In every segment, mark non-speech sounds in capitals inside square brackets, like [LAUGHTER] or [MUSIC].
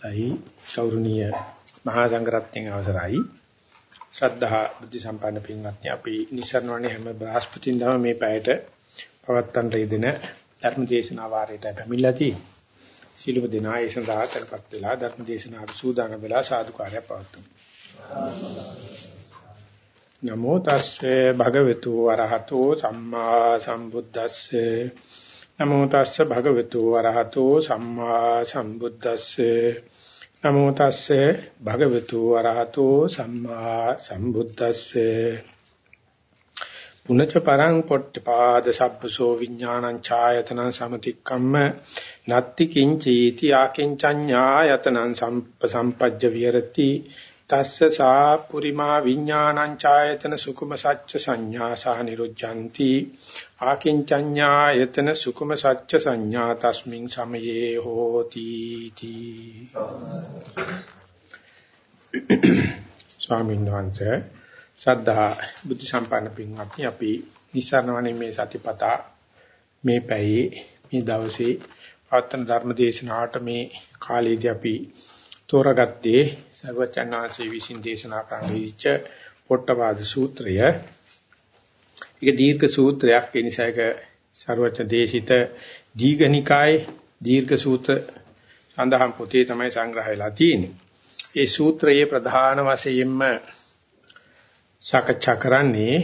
තයි ගෞරවනීය මහා සංඝරත්නයේ අවසරයි. ශ්‍රද්ධා බුද්ධ සම්පන්න පින්වත්නි අපි නිසරණවනේ හැම බ්‍රහස්පතින්දම මේ පැයට පවත්තන්ට යෙදෙන ධර්ම දේශනා වාරයට පැමිණලා තියෙනවා. සීලව දෙනා ඒ සඳහා කරපත් වෙලා ධර්ම දේශනාවට සූදානම් වෙලා සාදුකාරය පවතුමු නමෝ තස්සේ භගවතු වරහතෝ සම්මා සම්බුද්දස්සේ නමෝ තස්ස භගවතු වරහතෝ සම්මා සම්බුද්දස්සේ. නමෝ තස්සේ භගවතු වරහතෝ සම්මා සම්බුද්දස්සේ. පුනච පරං පොට්ටපාද සබ්බසෝ විඥානං ඡායතනං සමතික්කම්ම නත්ති කිංචීති ආකින්චඤ්ඤායතනං සම්පජ්ජ විහෙරති. තස්ස සා පුරිමා විඥානං ඡායතන සුකුම සච්ච සංඥා සහ නිරුද්ධಂತಿ ආකින්චඤ්ඤායතන සුකුම සච්ච සංඥා තස්මින් සමයේ හෝති තී. ස්වාමීන් වහන්සේ ශ්‍රද්ධා බුද්ධ සම්පන්න පින්වත්නි අපි නිසරණවනේ මේ සතිපතා මේ පැයේ මේ දවසේ ආත්ම ධර්ම දේශනාවට මේ කාලේදී අපි තෝරාගත්තේ සර්වචන්නාංශී විසින් දේශනා කරන විච පොට්ටපාද සූත්‍රය. ඒක දීර්ඝ සූත්‍රයක් ඒ නිසා ඒක සර්වචන් දේශිත දීඝනිකායේ දීර්ඝ සූත්‍ර සඳහන් පොතේ තමයි සංග්‍රහ වෙලා තියෙන්නේ. ඒ සූත්‍රයේ ප්‍රධාන වශයෙන්ම සාකච්ඡා කරන්නේ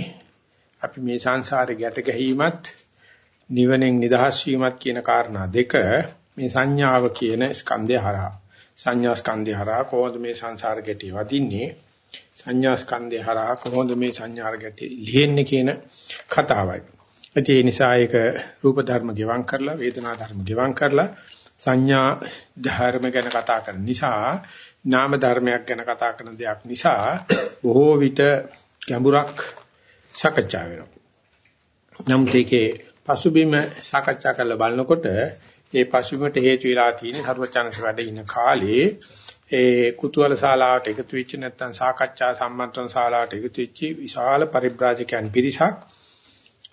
අපි මේ සංසාරේ ගැට ගැහිමත් නිවනෙන් නිදහස් වීමත් කියන කාරණා දෙක මේ සංඥාව කියන ස්කන්ධය හරහා සංඥා ස්කන්ධය හරහා කොහොමද මේ සංසාර ගැටි වදින්නේ සංඥා ස්කන්ධය හරහා කොහොමද මේ සංඥා ගැටි ලියෙන්නේ කියන කතාවයි. ඒ නිසා ඒක රූප ධර්ම ගෙවම් කරලා වේදනා ධර්ම ගෙවම් කරලා සංඥා ධර්ම ගැන කතා කරන නිසා නාම ධර්මයක් ගැන කතා කරන දෙයක් නිසා බොහෝ විට ගැඹුරක් සාකච්ඡා වෙනවා. නම් දෙකේ පසුබිම සාකච්ඡා කරලා බලනකොට ඒ පසුබිමට හේතු වෙලා තියෙන සර්වචනස වැඩ ඉන්න කාලේ ඒ කුතුහල ශාලාවට එකතු වෙච්ච නැත්නම් සාකච්ඡා සම්මන්ත්‍රණ ශාලාවට එකතු වෙච්ච විශාල පරිබ්‍රාජකයන් පිරිසක්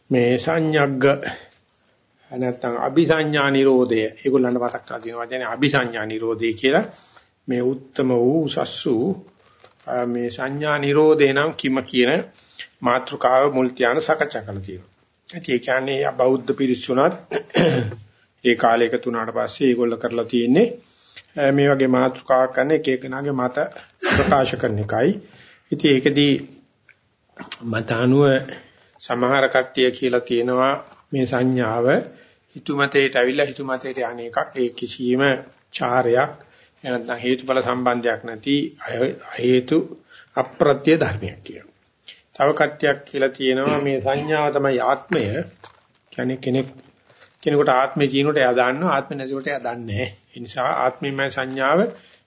මේ සංඥග්ග නැත්නම් අபிසඤ්ඤා නිරෝධය ඒගොල්ලන්ට මතක් කරලා තියෙන වචනේ අபிසඤ්ඤා නිරෝධය කියලා මේ උත්තම වූ උසස් වූ මේ සංඥා නිරෝධේ නම් කිම කියන මාතෘකාව මුල් ධානය සාකච්ඡා කරලා තියෙනවා. ඒ කියන්නේ බෞද්ධ පිරිසුණත් ඒ කාලේ එකතු වුණාට පස්සේ ඒගොල්ල කරලා තියෙන්නේ මේ වගේ මාතෘකාවක් කරන එක එකනාගේ මත ප්‍රකාශ කරන එකයි. ඉතින් ඒකදී මත අනුව සමහර කට්ටිය කියලා තියෙනවා මේ සංඥාව හිතුමතේට ඇවිල්ලා හිතුමතේට අනේකක් ඒ කිසියම් චාරයක් එනත්නම් හේතුඵල සම්බන්ධයක් නැති හේතු අප්‍රත්‍ය ධර්මයක් කියනවා. තව කට්ටියක් කියලා තියෙනවා මේ සංඥාව තමයි ආත්මය. කියන්නේ කෙනෙක් කෙනෙකුට ආත්මේ කියනකොට එයා දන්නවා ආත්මේ නැතිකොට එයා දන්නේ නැහැ. ඒ නිසා ආත්මීමය සංඥාව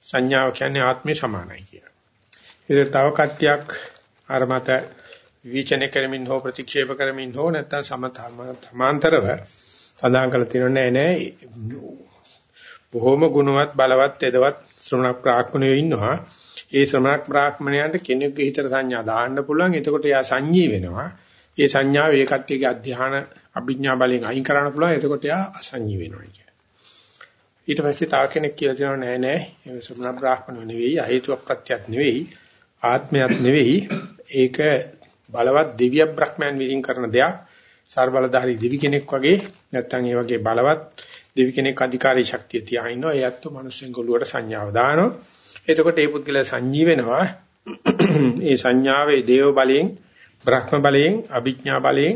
සංඥාව කියන්නේ ආත්මේ සමානයි කියලා. ඒක තව කට්ටියක් අර මත විචනය කරමින් හෝ ප්‍රතික්ෂේප කරමින් හෝ නැත්නම් සමාන්තරව සඳහන් කරලා තියෙනවා නෑ නෑ බොහොම ගුණවත් බලවත් එදවත් ශ්‍රමණ ප්‍රාඥයෝ ඉන්නවා. ඒ ශ්‍රමණ ප්‍රාඥයන්ට කෙනෙකුගේ හිතට සංඥා දාන්න පුළුවන්. එතකොට එයා සංජී වෙනවා. ඒ සංඥාව ඒ කට්ටියගේ අධ්‍යාන අභිඥා බලයෙන් අයින් කරන්න පුළුවන්. එතකොට එයා අසංඤී වෙනවා කියන්නේ. ඊට පස්සේ තව කෙනෙක් කියලා දෙනවා නෑ නෑ ඒ ශ්‍රමණ බ්‍රාහ්මණය නෙවෙයි, හේතුව ප්‍රත්‍යක් නෙවෙයි, ආත්මයක් නෙවෙයි. ඒක බලවත් දිව්‍ය බ්‍රහ්මයන් විසින් කරන දෙයක්. සර්බලධාරී දිවි කෙනෙක් වගේ නැත්තම් ඒ වගේ බලවත් දිවි කෙනෙක් අධිකාරී ශක්තිය තියා ඉන්නවා. ඒ ඇත්ත මිනිස්සුන් ගොළුවට සංඥාව දානවා. එතකොට ඒ පුද්ගලයා සංජී වෙනවා. ඒ සංඥාවේ දේව බලයෙන් බ්‍රහ්ම බලයෙන් අභිඥා බලයෙන්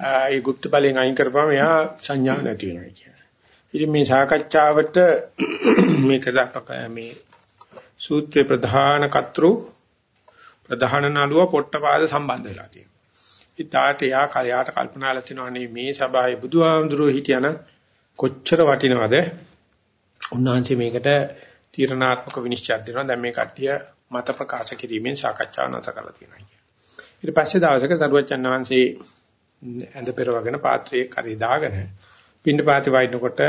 ඒ গুপ্ত බලයෙන් අයින් කරපුවම එයා සංඥා නැති වෙනවා කියන්නේ. ඉතින් මේ සාකච්ඡාවට මේ කදාපක මේ සූත්‍රේ ප්‍රධාන කතෘ ප්‍රධාන නළුව පොට්ටපාද සම්බන්ධ වෙලා තියෙනවා. ඉතාලට යා කලයට කල්පනාලා තිනවනේ මේ සභාවේ බුදුහාමුදුරුවෝ හිටියනම් කොච්චර වටිනවද? උන්වහන්සේ මේකට තීරණාත්මක විනිශ්චයක් දෙනවා. දැන් මේ කට්ටිය මත ප්‍රකාශ කිරීමෙන් සාකච්ඡාව නැවත කරලා තියෙනවා. ඊට පස්සේ දවසක සරුවච්චන් වහන්සේ ඇඳ පෙරවගෙන පාත්‍රයේ කරේ දාගෙන පින්න පාති වයින්නකොට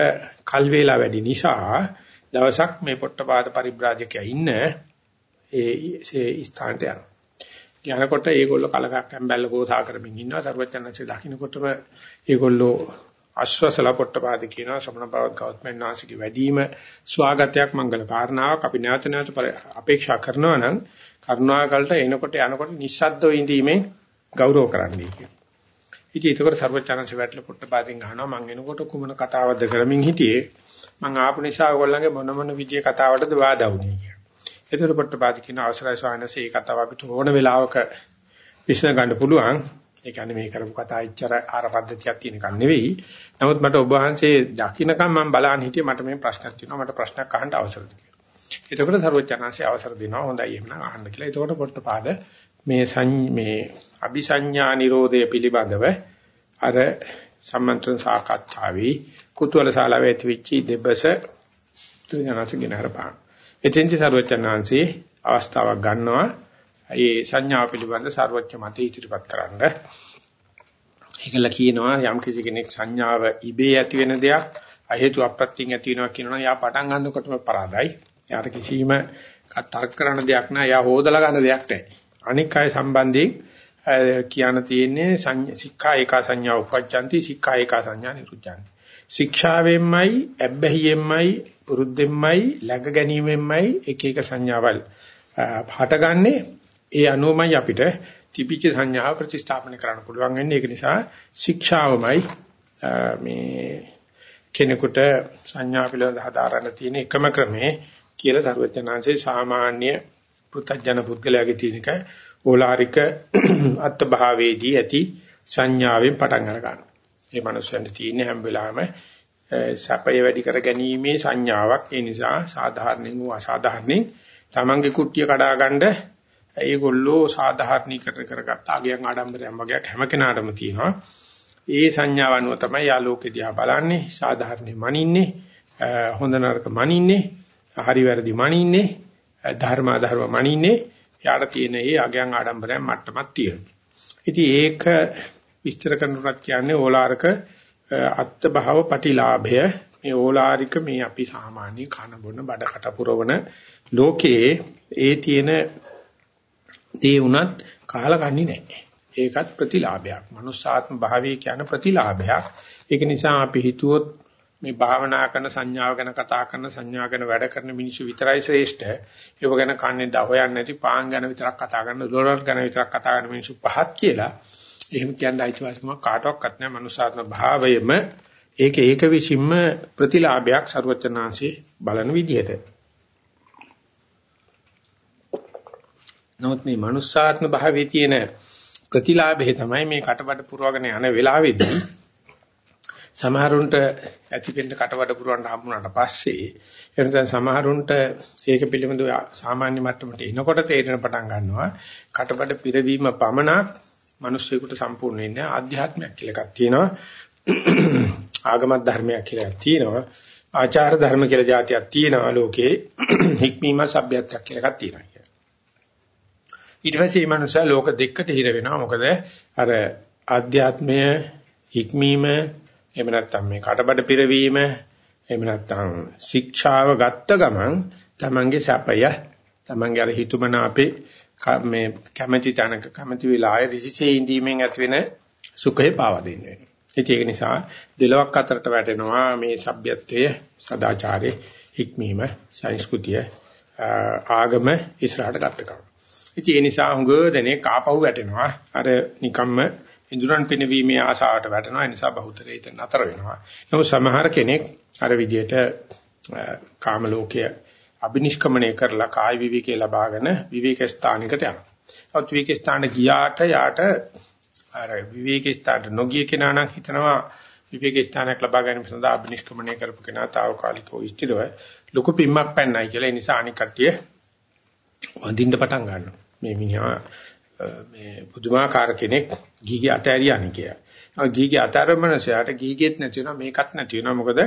කල් වේලා වැඩි නිසා දවසක් මේ පොට්ටපාද පරිබ්‍රාජකයා ඉන්න ඒ ඒ ස්ථානට යනවා. යනකොට ඒගොල්ලෝ කලකක් ඇම්බැල්ල ගෝසා කරමින් ඉන්නවා. සරුවච්චන්න්සේ දකින්නකොටම ඒගොල්ලෝ අශ්වසල පොට්ටපාද කියනවා ශ්‍රමණ බවත් ගෞතමයන් වහන්සේගේ වැඩිම ස්වාගතයක් මංගල කාරණාවක් අපි නැවත නැවත අපේක්ෂා කරනවා නම් කරුණාකරට එනකොට යනකොට නිස්සද්දව ඉඳීමෙන් ගෞරව කරන්නයි කියනවා. ඉතින් ඒකවල සර්වචනංශ වැටල පොට්ටපාදින් අහනවා මං එනකොට කුමන කතාවක්ද කරමින් හිටියේ මං ආපු නිසා ඔයගොල්ලන්ගේ මොන මොන විදිය කතාවටද වාදා වුනේ කියලා. ඒතර පොට්ටපාදි කියන අවසරයි ස්වාමීනසේ මේ කතාව අපිට ඕන වෙලාවක විශ්න ගන්න පුළුවන්. ඒ කියන්නේ මේ කරපු කතා ඉච්චර ආර පද්ධතියක් කියන එකක් නෙවෙයි. නමුත් මට ඔබ වහන්සේ දකින්නකම් මම බලන් හිටියේ මට මේ ප්‍රශ්නක් තියෙනවා. මට ප්‍රශ්නයක් අහන්න අවසරද කියලා. එතකොට සර්වඥාන්සේ අවසර දෙනවා. හොඳයි එහෙනම් අහන්න කියලා. එතකොට පොට්ටපාද මේ මේ අபிසඤ්ඤා නිරෝධය පිළිබඳව අර සම්මන්ත්‍රණ සාකච්ඡාවේ කුතුහල ශාලාවේ ඇතිවෙච්ච දෙබස තුනනසගෙන හරපාන. එතෙන්දි සර්වඥාන්සේ අවස්ථාවක් ගන්නවා ඒ සංඥා පිළිබඳ සර්වඥ මතය ඉදිරිපත් කරන්න. ඒකල කියනවා යම් කිසි කෙනෙක් සංඥාව ඉබේ ඇති වෙන දෙයක් අහේතු අප්‍රත්‍යයෙන් ඇති වෙනවා කියනවා යා පටන් ගන්නකොටම පරාදයි. යාට කිසිම තර්ක කරන දෙයක් නෑ. යා හොදලා ගන්න දෙයක් නෑ. අනික් අය සම්බන්ධයෙන් කියන්න තියෙන්නේ සික්ඛා ඒකා සංඥා උපජ්ජಂತಿ සික්ඛා ඒකා සංඥා නිරුද්ධಂತಿ. ශික්ෂාවෙන්මයි, ඇබ්බැහියෙන්මයි, පුරුද්දෙන්මයි, läග ගැනීමෙන්මයි එක එක සංඥාවල් හටගන්නේ. ඒ අනුවමයි අපිට තිබිච්ච සංඥාව ප්‍රතිස්ථාපන කරන්න පුළුවන් වෙන්නේ. ඒක නිසා ශික්ෂාවමයි මේ කෙනෙකුට සංඥා පිළිබඳ හදාරන්න තියෙන එකම ක්‍රමේ කියලා සරුවචනාංශේ සාමාන්‍ය පෘථජන පුද්ගලයාගේ තියෙනක ඕලාරික [CLEARS THROAT] අත්භාවයේදී ඇති සංඥාවෙන් පටන් අර ගන්න. ඒ මනුස්සයන්ට තියෙන හැම වෙලාවෙම සැපය වැඩි කර ගැනීමේ සංඥාවක්. ඒ නිසා සාධාරණින් වූ අසාධාරණින් තමන්ගේ කුට්ටිය කඩා ගන්න ඒගොල්ලෝ සාධාරණීකරණ කරගත්ත අගයන් ආඩම්බරයන් වගේක් හැම කෙනාටම තියෙනවා. ඒ සංඥාව අනුව තමයි යා ලෝකෙ දිහා බලන්නේ, සාධාරණේ මනින්නේ, හොඳ නරක මනින්නේ, හරි වැරදි මනින්නේ, ධර්ම අධර්ම මනින්නේ. යාට තියෙන ඒ අගයන් ආඩම්බරයන් මට්ටමක් තියෙනවා. ඉතින් ඒක විස්තර කරනකොට කියන්නේ ඕලාරක අත්ත භව පටිලාභය මේ ඕලාරික මේ අපි සාමාන්‍ය කන බොන බඩකට පුරවන ලෝකයේ ඒ තියෙන දේ උනත් කහලා ගන්නේ නැහැ. ඒකත් ප්‍රතිලාභයක්. මනුස්සාත්ම භාවය කියන ප්‍රතිලාභයක්. ඒක නිසා අපි හිතුවොත් මේ භාවනා කරන සංඥාව ගැන කතා කරන සංඥා ගැන වැඩ කරන මිනිස්සු විතරයි ශ්‍රේෂ්ඨ. ඒව ගැන කන්නේ ද හොයන්නේ නැති පාන් ගැන විතරක් කතා කරන ඩොලර් ගැන විතරක් කතා කරන මිනිස්සු පහත් කියලා. එහෙම කියන්න අයිතිවාසිකමක් කාටවත් නැහැ. මනුසාත්ම භාවයම ඒක ඒක විසින්ම ප්‍රතිලාභයක් ਸਰවචනාංශේ බලන විදිහට. නමුත් මේ මනුස්සාත්ම භාවයේ තියෙන ප්‍රතිලාභය තමයි මේ කටබඩ පුරවගෙන යන වෙලාවේදී සමහරුන්ට ඇතිවෙන්න කටවඩ පුරවන්න හම්බුනාට පස්සේ එනසම් සමහරුන්ට ඒක පිළිබඳව සාමාන්‍ය මට්ටමට එනකොට තේරෙන පටන් ගන්නවා කටබඩ පිරවීම පමණක් මිනිස්සුෙකුට සම්පූර්ණ වෙන්නේ ආධ්‍යාත්මයක් කියලා එකක් තියෙනවා. ආගමත් ධර්මයක් කියලා එකක් තියෙනවා. ආචාර ධර්ම කියලා જાතියක් තියෙනවා. ලෝකේ හික්මීම සભ્યත්වයක් කියලා එකක් තියෙනවා. ඊට පස්සේ මේ මනුස්සයා ලෝක දෙකකට හිර වෙනවා. මොකද අර ආධ්‍යාත්මය හික්මීම එහෙම නැත්නම් මේ කටබඩ පිරවීම එහෙම නැත්නම් ශික්ෂාව ගත්ත ගමන් තමන්ගේ සැපය තමන්ගේ අර හිතුමන අපේ මේ කැමැති තැනක කැමැති වෙලාවේ ඍෂිසේ ඉඳීමෙන් ඇතිවෙන සුඛය පාවා දෙන්න වෙනවා. ඒක නිසා දෙලොක් අතරට වැටෙනවා මේ සભ્યත්වයේ සදාචාරයේ හික්මීම සංස්කෘතිය ආගම ඉස්සරහට ගත්තකම. ඉතින් ඒ නිසා හුඟ දෙනේ කාපහුව වැටෙනවා. අර නිකම්ම ඉඳුරන් පිනවීමේ ආශාවට වැටෙනවා. ඒ නිසා බහුතරය හිත නතර වෙනවා. නමුත් සමහර කෙනෙක් අර විදියට කාම ලෝකයේ අබිනිෂ්ක්‍මණය කරලා කාය විවිකේ ලබාගෙන විවේක ස්ථානයකට යනවා. අවත් විවේක ස්ථානට ගියාට යාට අර විවේක ස්ථානට නොගිය කෙනා නම් හිතනවා විවේක ස්ථානයක් ලබා ගැනීම සඳහා අබිනිෂ්ක්‍මණය කරපු කෙනා తాවකාලිකව ඉස්තිරව ලොකු පිම්මක් පැන්නයි කියලා ඒ නිසා අනික් කට්ටිය වඳින්න පටන් ගන්නවා. මේ මිනිහා මේ පුදුමාකාර කෙනෙක් ගීගේ අතෑරියානේ කියලා. ගීගේ අතාරමනසයට ගීගෙත් නැති වෙනවා මේකත් නැති වෙනවා මොකද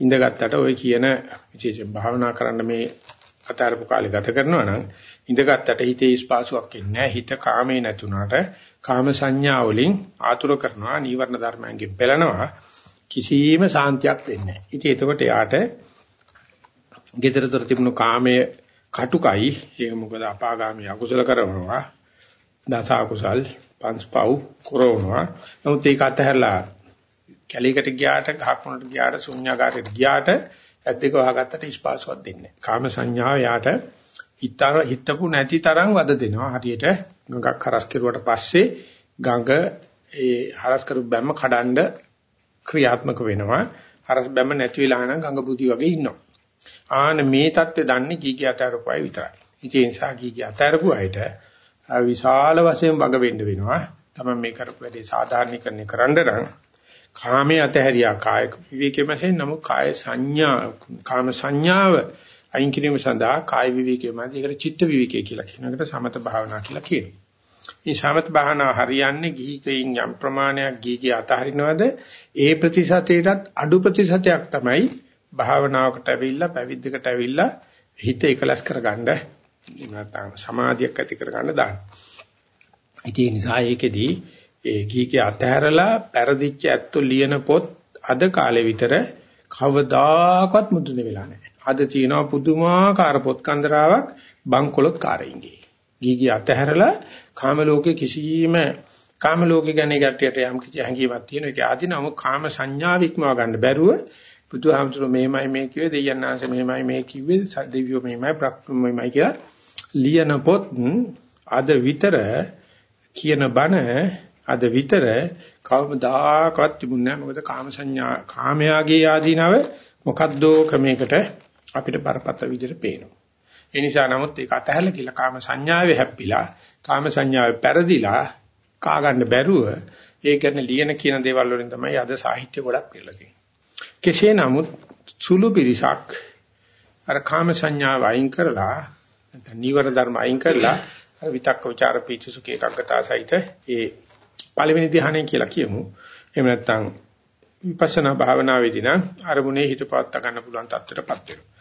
ඉඳගත්තට ওই කියන විශේෂයෙන් භාවනා කරන්න මේ අතාරපු කාලේ ගත කරනවා නම් ඉඳගත්තට හිතේ ස්පාසුවක් එන්නේ හිත කාමේ නැතුණාට කාම සංඥා වලින් ආතුර කරනවා නීවරණ ධර්මයන්ගෙන් පෙළනවා කිසිම සාන්තියක් වෙන්නේ නැහැ. ඉතින් එතකොට යාට gedaratara තිබුණු කාමයේ කටුකයි ඒක මොකද අපාගාමී අකුසල කරනවා දස අකුසල් පංචපව් කරනවා. නමුත් ඒක අතහැරලා කැලේකට ගියාට ගහකොනට ගියාට ශුන්‍යාකාරයට ගියාට ඇත් දෙක වහගත්තට ස්පාසුවක් දෙන්නේ නැහැ. කාම සංඥාව යාට හිතර හිතපු නැති තරම් වද දෙනවා. හරියට ගඟක් හරස් කෙරුවට පස්සේ ගඟ ඒ හරස් කරු බැම්ම කඩන්ඩ ක්‍රියාත්මක වෙනවා. හරස් බැම්ම නැති වෙලා නම් ගඟ බුදි වගේ ඉන්නවා. ආන මේ தත්ත්වය දන්නේ කීකිය අතරපුවයි විතරයි. ඒ නිසා කීකිය අතරපුවයිට විශාල වශයෙන් වග වෙන්න වෙනවා. තමයි මේ කරපු වැඩේ සාධාරණීකරණය කරන්න නම් කාමයේ අතහැරියා කාය විවේකයෙන් වශයෙන් නමුත් කාය සංඥා කාම සංඥාව අයින් කිරීම සඳහා කාය විවේකයෙන් මත ඒකට චිත්ත විවේකය කියලා කියන එකට සමත භාවනා කියලා කියනවා. මේ සමත භාවනාව හරියන්නේ ගිහිකයින් යම් ප්‍රමාණයක් ගිහිගේ අතහරිනවද ඒ ප්‍රතිශතයටත් අඩු ප්‍රතිශතයක් තමයි භාවනාවකට ඇවිල්ලා පැවිද්දකට ඇවිල්ලා හිත එකලස් කරගන්න නැත්නම් සමාධියක් ඇති කරගන්න දාන්න. ඒ නිසා ඒකෙදී ඒ ගීකේ අතහැරලා පෙරදිච්ච ඇත්තු ලියන පොත් අද කාලේ විතර කවදාකවත් මුද්‍රණය වෙලා නැහැ. අද තියෙනවා පුදුමාකාර පොත් කන්දරාවක් බංකොලොත් කාරයින්ගේ. ගීගී අතහැරලා කාම ලෝකේ කිසියම් කාම ලෝකේ ගැන ගැටියට යම් කිසි හැඟීමක් තියෙන එක ආදීනම කාම සංඥා වික්මව ගන්න බැරුව බුදුහාමුදුරුවෝ මෙහෙමයි මේ කිව්වේ දෙයයන් ආංශ මෙහෙමයි මේ කිව්වේ දෙවියෝ මෙහෙමයි බ්‍රහ්ම මෙහෙමයි කියලා ලියන පොත් අද විතර කියන බණ අද විතර කවමදාකවත් තිබුණේ නැහැ. මොකද කාම සංඥා කාමයාගේ ආදීනව මොකද්දෝ ක්‍රමයකට අපිට බරපතල විදිහට පේනවා. ඒ නිසා නමුත් ඒක අතහැරලා කියලා කාම සංඥාවේ හැප්පිලා කාම සංඥාවේ පෙරදිලා කා ගන්න බැරුව ඒ කියන්නේ ලියන කියන දේවල් වලින් තමයි අද සාහිත්‍ය ගොඩක් පිළිලා තියෙන්නේ කෙසේ නමුත් සුළු පිරිසක් අර කාම සංඥාව අයින් කරලා නැත්නම් නීවර ධර්ම අයින් කරලා අර විතක්ක ਵਿਚාර පීචසුක ඒකග්ගතා සහිත ඒ පළවෙනි ධ්‍යානය කියලා කියමු. එහෙම නැත්නම් විපස්සනා භාවනාවේදී නම් අරමුණේ හිත පවත්වා ගන්න පුළුවන් තත්ත්වයටපත් වෙනවා.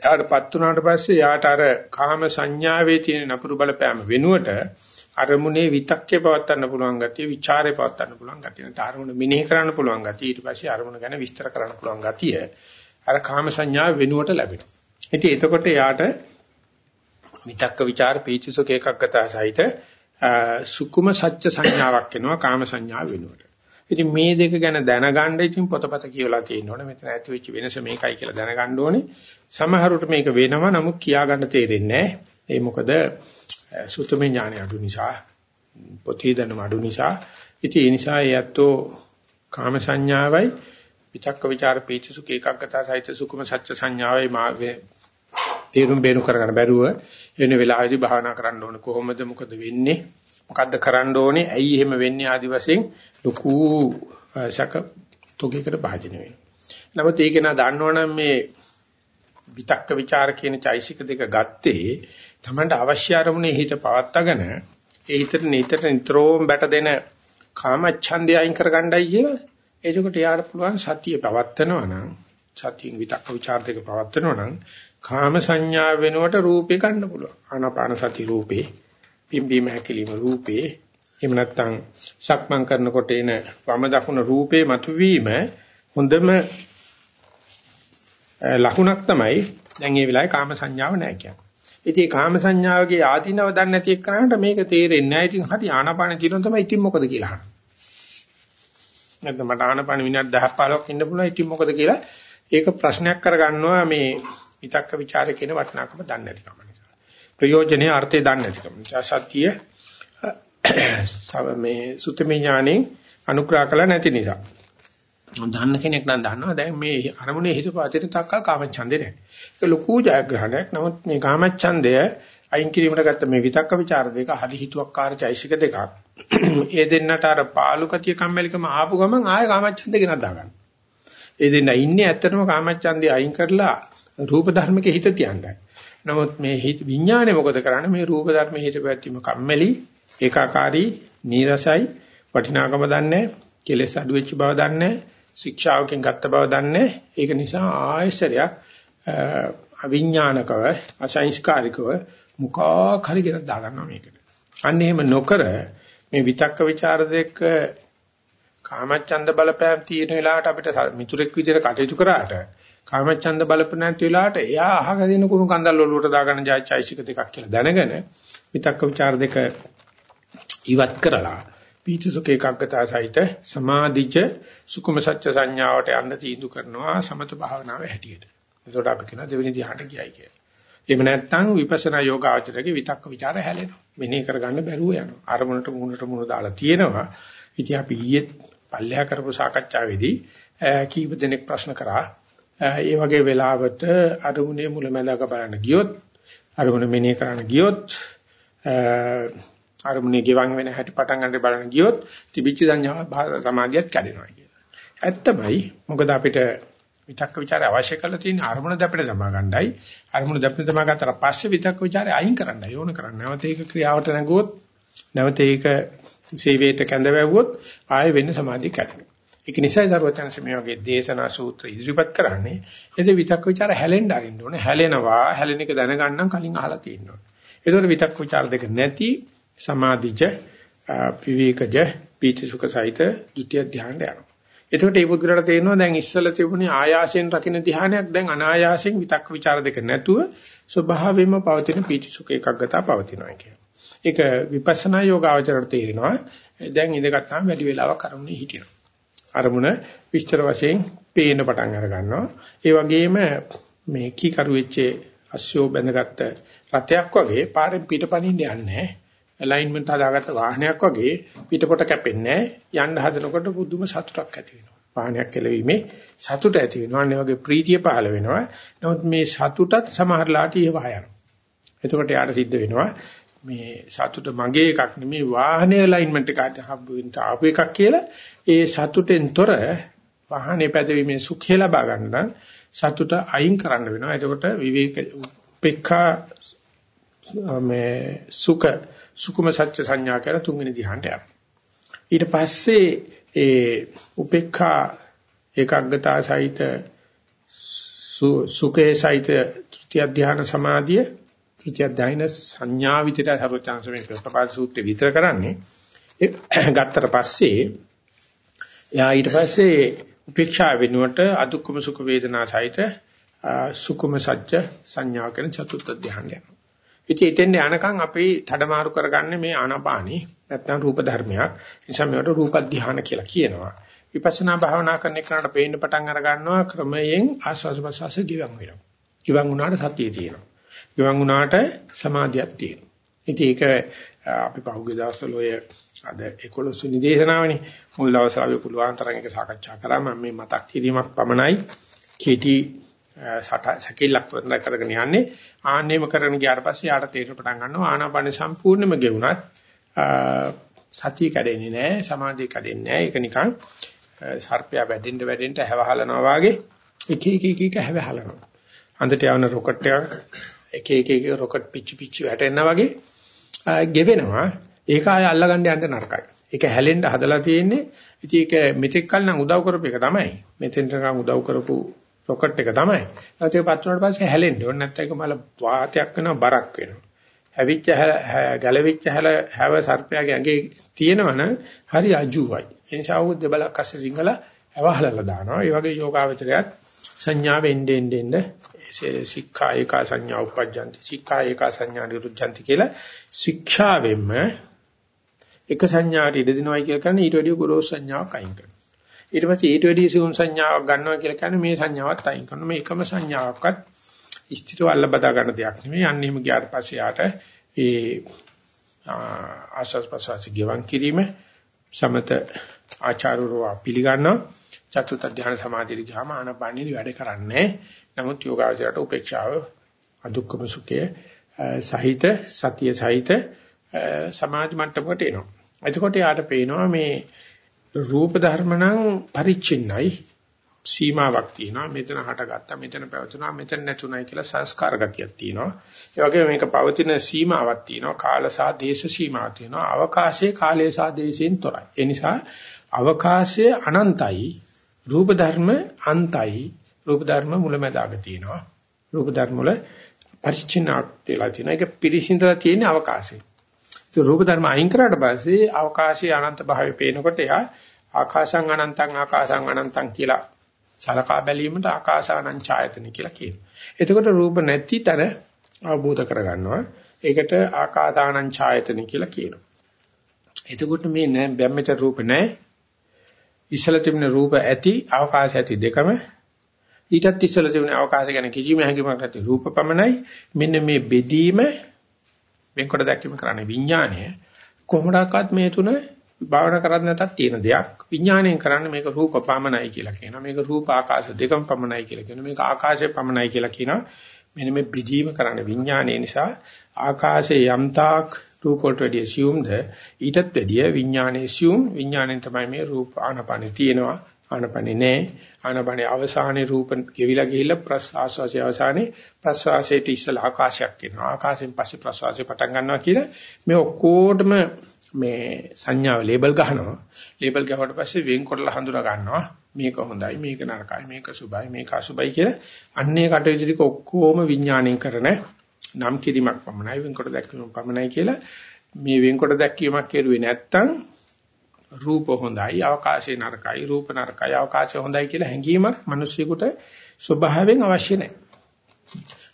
යාටපත් වුණාට පස්සේ යාට අර කාම සංඥාවේ තියෙන නපුරු බලපෑම වෙනුවට අරමුණේ විතක්කේ පවත්වන්න පුළුවන් ගතිය, ਵਿਚාරේ පවත්වන්න පුළුවන් ගතිය. නැත්නම් අරමුණ මෙනෙහි කරන්න පුළුවන් ගතිය. ඊට පස්සේ අරමුණ ගැන විස්තර කරන්න පුළුවන් ගතිය. අර කාම සංඥා වෙනුවට ලැබෙනවා. ඉතින් එතකොට යාට විතක්ක ਵਿਚාර පීචිසුක එකක්ගතා සහිත සුකුම සත්‍ය සංඥාවක් එනවා කාම සංඥා වෙනුවට. ඉතින් මේ දෙක ගැන දැනගන්න ඉතින් පොතපත කියවලා තියෙන්න ඕනේ. මෙතන ඇති වෙච්ච වෙනස මේකයි කියලා දැනගන්න ඕනේ. සමහරවිට මේක වෙනවා නමුත් කියා ගන්න තේරෙන්නේ නැහැ. ඒ මොකද සුතමේ ඥාන අඩු නිසා පොතේ දැනුම අඩු නිසා. ඉතින් ඒ නිසා ඒ අතෝ කාම සංඥාවයි විචක්ක ਵਿਚාර පීති සුඛ ඒකාග්‍රතාව සහිත සුඛම සත්‍ය සංඥාවයි මාගේ තීරුම් බේනු කරගන්න බැරුව එන වෙලාවේදී භාවනා කරන්න ඕනේ. කොහොමද? මොකද වෙන්නේ? මොකද්ද කරන්න ඕනේ? ඇයි එහෙම වෙන්නේ ආදි වශයෙන්? ලොකු ශක තොගයකට භාජනය වෙනවා. නමුත් ඒක නා දන්නවනම් මේ විතක්ක ਵਿਚාර කියන චෛසික දෙක ගත්තේ තමන්ට අවශ්‍ය අරමුණේ හිත පවත්වාගෙන ඒ හිතට නිතර නිතරම බැට දෙන කාමච්ඡන්දය අයින් කරගන්නයි කියලා. එතකොට යාට පුළුවන් සතිය පවත්නවා නම් සතියෙන් විතක්ක ਵਿਚාර දෙක පවත්නවා නම් කාම සංඥා වෙනුවට රූපේ ගන්න පුළුවන්. ආනාපාන සති රූපේ පිම්බීම හැකිලිම රූපේ එහෙම නැත්නම් සක්මන් කරනකොට එන වම දකුණ රූපේ මතුවීම හොඳම ලකුණක් තමයි. දැන් මේ වෙලාවේ කාම සංඥාව නැහැ කියන්නේ. ඉතින් කාම සංඥාවගේ ආධිනව දන්නේ නැති එක්කනට මේක තේරෙන්නේ නැහැ. ඉතින් හරි ආනාපාන තියෙනවා තමයි ඉතින් මොකද කියලා අහනවා. නැත්නම් මට ආනාපාන විනාඩි 10 15ක් ඉන්න පුළුවන් ඉතින් මොකද කියලා ඒක ප්‍රශ්නයක් කරගන්නවා මේ විතක්ක ਵਿਚාරේ කියන වටිනාකම දන්නේ නැතිකම නිසා. ප්‍රයෝජනේ අර්ථය දන්නේ නැතිකම නිසා සත්‍ය මේ සුතමේ ඥානෙ අනුග්‍රහ කළ නැති නිසා. දන්න කෙනෙක් නම් දන්නවා දැන් මේ අරමුණේ හිත පාතින තක්කල් කාමච්ඡන්දේ නැහැ. ඒක ලොකු ජයග්‍රහණයක්. නමුත් මේ කාමච්ඡන්දය අයින් කිරීමට ගත්ත මේ විතක්ක ਵਿਚාර දෙක හරි හිතුවක්කාර චෛසික දෙකක්. [CLEARS THROAT] ඒ දෙන්නට අර පාලුකතිය කම්මැලිකම ආපු ගමන් ආය කාමච්ඡන්දේ ගෙනත් දාගන්න. ඒ දෙන්න ඉන්නේ ඇත්තටම කාමච්ඡන්දේ අයින් කරලා රූප ධර්මක හිත තියන්නයි. නමුත් මේ විඥානේ මොකද කරන්නේ මේ රූප ධර්මයේ හිත පැවැත්ම කම්මැලි ඒකාකාරී නීරසයි වටිනාකම දන්නේ කෙලෙස් අඩු වෙච්ච බව දන්නේ ශික්ෂාවකින් ගත්ත බව දන්නේ. ඒක නිසා ආයශරයක් අවිඥානිකව අසංස්කාරිකව මුඛා කරගෙන දාගන්නවා මේකට. අන්න එහෙම නොකර මේ විතක්ක ਵਿਚාර දෙක කාමච්ඡන්ද බලපෑම් තියෙන වෙලාවට අපිට මිතුරෙක් විදිහට කටයුතු කරාට කාමච්ඡන්ද බලපෑම් නැති වෙලාවට එයා අහගෙන දෙන කුණු කන්දල් වලට දාගන්න ජායිචෛසික දෙකක් කියලා දැනගෙන විතක්ක ਵਿਚාර දෙක ඉවත් කරලා පීති සුඛ ඒකාග්‍රතාව සහිත සමාධිජ සුකුම සත්‍ය සංඥාවට යන්න තීඳු කරනවා සමත භාවනාවේ හැටියට. ඒකට අපි කියන දෙවෙනි ධ්‍යානට ගියයි කියලා. එහෙම නැත්නම් විපස්සනා යෝග ආචරයේ විතක්ක ਵਿਚාර හැලෙනවා. මෙනේ කරගන්න බැරුව යනවා. අරමුණට මුණට මුණ දාලා තියෙනවා. ඉතින් අපි ඊයේ පල්ලෙහා කරපු සාකච්ඡාවේදී කීප දෙනෙක් ප්‍රශ්න කරා. ඒ වගේ වෙලාවට අරමුණේ මුලැමැදාක බලන්න ගියොත් අරමුණ මෙනේ කරන්න ගියොත් අරමුණේ ගෙවන් වෙන හැටි පටන් ගන්න බලන ගියොත් තිබිච්ච සංඥා සමාධියත් කැඩෙනවා කියලා. ඇත්තමයි. මොකද අපිට විතක්ක ਵਿਚාරය අවශ්‍ය කරලා තියෙන අරමුණ දැපෙන තමා ගන්නයි. අරමුණ දැපෙන තමා ගන්නතර පස්සේ විතක්ක ਵਿਚාරය අයින් කරන්නයි ඕන කරන්නේ. නැවත ඒක ක්‍රියාවට නැගුවොත් නැවත ඒක සේවයට කැඳ වැවුවොත් ආයෙ වෙන සමාධිය කැඩෙනවා. ඒක නිසා සර්වඥාන්සේ මේ වගේ දේශනා සූත්‍ර ඉදිරිපත් කරන්නේ එද විතක් ਵਿਚාර හැලෙන්න අරින්න ඕනේ හැලෙනවා හැලෙන එක දැනගන්න කලින් අහලා තියෙන්න ඕනේ ඒතකොට විතක් ਵਿਚාර දෙක නැති සමාධිජ විවේකජ පීති සුඛ සහිත ဒုတိ ය ධ්‍යානයට යනවා. එතකොට මේ පුද්ගලයාට තේරෙනවා දැන් ඉස්සල තිබුණේ ආයාසයෙන් රකින්න ධ්‍යානයක් දැන් අනායාසයෙන් විතක්ක ਵਿਚාර දෙක නැතුව ස්වභාවයෙන්ම පවතින පීති සුඛ එකග්ගතා පවතිනවා කියන එක. ඒක විපස්සනා යෝගාවචරයට තේරෙනවා. දැන් ඉඳගත්තාම වැඩි වෙලාවක් අරමුණේ හිටිනවා. අරමුණ විස්තර වශයෙන් පේන්න පටන් අර ගන්නවා. ඒ වගේම මේ කී කරුවෙච්චේ අස්සියෝ බැඳගත්ත රතයක් වගේ පාරෙන් පිටපණින්න යන්නේ නැහැ. ඇලයින්මන්ට් හදාගත්ත වාහනයක් වගේ පිටපොට කැපෙන්නේ යන්න හදනකොට පුදුම සතුටක් ඇති වෙනවා. වාහනයක් කෙලවීමේ සතුට ඇති වෙනවා. අනේ වගේ ප්‍රීතිය පහළ වෙනවා. නමුත් මේ සතුටත් සමහරලාට ඊවහ යනවා. එතකොට යාට සිද්ධ වෙනවා මේ සතුට මගේ එකක් නෙමෙයි වාහනේ ඇලයින්මන්ට් එකට හම්බුවෙන් ආපු එකක් කියලා ඒ සතුටෙන් තොර වාහනේ පැදවීමේ සුඛය ලබා ගන්න සතුට අයින් කරන්න වෙනවා. එතකොට විවේක උපේක්ඛා මේ සුඛ සුකුම සත්‍ය සංඥා කියලා තුන්වෙනි ධ්‍යානට යනවා. ඊට පස්සේ ඒ උපේක්ඛා ඒකාග්‍රතාව සහිත සුඛේ සහිත තෘතිය ධ්‍යාන සමාධිය තෘතිය ධ්‍යාන සංඥා විතර හරොචාන්සමේ ප්‍රපාද සූත්‍රය විතර කරන්නේ ඒ ගත්තට පස්සේ එයා ඊට පස්සේ උපේක්ෂා වෙනුවට අදුක්කම සුඛ වේදනා සහිත සුකුම සත්‍ය සංඥා කියන චතුර්ථ ධ්‍යානය යනවා. ඉතින් එතෙන් යනකම් අපි තඩමාරු කරගන්නේ මේ ආනාපානි නැත්නම් රූප ධර්මයක්. නිසා මේකට රූප ධානය කියලා කියනවා. විපස්සනා භාවනා කරන එකට පේන්න පටන් අර ගන්නවා ක්‍රමයෙන් ආස්වාද ප්‍රසවාස ගිවන් වෙනවා. ගිවන් වුණාට සතිය තියෙනවා. ගිවන් වුණාට සමාධියක් තියෙනවා. ඉතින් ඒක අපි පහුගිය දවස්වල ඔය අද 11 වෙනි දේශනාවනේ මුල් දවසේ අපි පුළුවන් තරම් එක සාකච්ඡා කරා මම මේ මතක් කිරීමක් පමණයි කෙටි සැකිල්ලක් වතන කරගෙන යන්නේ. ආන්නේම කරගෙන ගියාට පස්සේ යාට තේරෙන්න පටන් ගන්නවා ආනාපාන සම්පූර්ණයෙන්ම ගෙවුණත් සතිය කැඩෙන්නේ නැහැ සමාධිය කැඩෙන්නේ නැහැ ඒක නිකන් සර්පයා වැඩෙන්න වැඩෙන්න හැවහලනවා වාගේ එක එක එක එක හැවහලනවා. අන්දට යවන රොකට් එකක් එක එක එක රොකට් පිච්චි පිච්චි වැටෙනවා වගේ ගෙවෙනවා. ඒක ආය අල්ලගන්න යන්න නරකයි. ඒක හැලෙන්න හදලා තියෙන්නේ. ඉතින් ඒක මෙතෙක් කල නම් උදව් කරපු එක තමයි. මෙතෙන්ට නම් උදව් කරපු රොකට් එක තමයි. ඒත් ඒක පත් වුණාට පස්සේ හැලෙන්නේ. ඕන නැත්නම් ඒක මල වාතයක් වෙනවා බරක් වෙනවා. හැවිච්ච ගැලවිච්ච හැල හැව සර්පයාගේ ඇඟේ තියෙනවනම් හරි අජුවයි. ඒ නිසා උ දෙබලක් අස්සේ රිංගලා හැවහලලා දානවා. ඒ වගේ යෝගාවචරයත් සංඥා වෙන්නේ එන්නේ සික්ඛා ඒකා සංඥා උපජ්ජන්ති. සික්ඛා ඒකා සංඥා නිරුද්ධන්ති කියලා ශික්ෂාවෙන්ම එක සංඥාට ඉඩ දෙනවයි කියලා කියන්නේ ඊට වැඩිය ගොරෝසු සංඥාවක් අයින් කරනවා. ඊට පස්සේ ඊට වැඩි සිවුම් සංඥාවක් ගන්නවා කියලා කියන්නේ මේ සංඥාවත් අයින් කරනවා. මේ එකම සංඥාවක්වත් ස්ථිරව අල්ල බදා ගන්න දෙයක් නෙමෙයි. අන්නේම ගියාට පස්සේ යාට ඒ ආශස් ප්‍රසවාස ගිවන් කිරීම සමත ආචාරවල පිළිගන්නවා. චතුත් ධ්‍යාන සමාධිය ගියාම ආනපානිය වැඩ කරන්නේ. නමුත් යෝගාචරයට උපේක්ෂාව අදුක්කම සුඛය සහිත සතිය සහිත සමාධි මට්ටමකට එනවා. එතකොට යාට පේනවා මේ රූප ධර්ම නම් පරිච්ඡින්නයි. සීමාවක් තියෙනවා. මෙතන හටගත්තා මෙතන පැවතුනා මෙතන නැතුණයි කියලා සංස්කාර ගතියක් තියෙනවා. ඒ වගේම මේක පවතින සීමාවක් තියෙනවා. කාල සහ දේශ සීමාවක් තියෙනවා. අවකාශයේ කාලය සහ දේශයෙන් තොරයි. ඒ නිසා අවකාශය අනන්තයි. රූප ධර්ම අන්තයි. රූප ධර්ම මුලැමැදාග තියෙනවා. රූප ධර්ම වල පරිච්ඡින්නක් තියලා තියෙනවා. ඒක පිරිසිඳලා තියෙන අවකාශයේ. ඒ රූප ධර්ම අයින් කරාට පස්සේ අවකාශයේ අනන්ත භාවය පේනකොට එයා ආකාසං අනන්තං ආකාසං අනන්තං කියලා සලකා බැලීමට ආකාසානං ඡායතන කියලා කියනවා. එතකොට රූප නැති තර අවබෝධ කරගන්නවා. ඒකට ආකාසානං ඡායතන කියලා කියනවා. එතකොට මේ නෑ බැම්මෙත රූප නෑ. ඉස්සලා තිබෙන රූප ඇති අවකාශ ඇති දෙකම ඊටත් ඉස්සලා තිබෙන අවකාශ ගැන කිසිම හැඟීමක් නැති රූප පමණයි. මෙන්න මේ බෙදීම වෙන්කොට දැක්වීම කරන්නේ විඥානය. කොහොමඩක්වත් මේ තුන භාවනා කරන්නේ නැතත් තියෙන දෙයක්. විඥාණයෙන් කරන්නේ මේක රූප පමණයි කියලා කියනවා. මේක රූප ආකාශ දෙකම පමණයි කියලා කියනවා. මේක ආකාශය පමණයි කියලා කියනවා. මෙන්න මේ බෙදීම කරන්නේ විඥානය නිසා ආකාශයේ යම්තාක් රූප වලට වැඩි assumed ඊටත් වැඩිය විඥානයේ assume විඥාණයෙන් තමයි මේ රූප ආනපනෙ තියෙනවා ආනපනෙ නෑ. ආනපනෙ අවසානයේ රූප ගෙවිලා ගිහිල්ලා ප්‍රස්වාසයේ අවසානයේ ප්‍රස්වාසයේ ඉස්සලා ආකාශයක් එනවා. ආකාශයෙන් පස්සේ ප්‍රස්වාසය පටන් ගන්නවා කියලා මේ ඔක්කොටම මේ සංඥාව ලේබල් ගහනවා. ලේබල් ගහුවට පස්සේ වෙන්කොටලා හඳුනා ගන්නවා. මේක හොඳයි මේක නරකයි මේක සුබයි මේක අසුබයි කියලා. අන්නේ කටයුතු ටික ඔක්කොම විඥාණයෙන් කරන නම් කිරීමක් පමණයි වෙන්කොට දැක්වීමක් පමණයි කියලා. මේ වෙන්කොට දැක්වීමක් කෙරුවේ නැත්තම් රූප හොඳයි අවකාශය නරකයි රූප නරකයි අවකාශය හොඳයි කියලා හැඟීමක් මිනිස්සුෙකුට ස්වභාවයෙන් අවශ්‍ය නැහැ.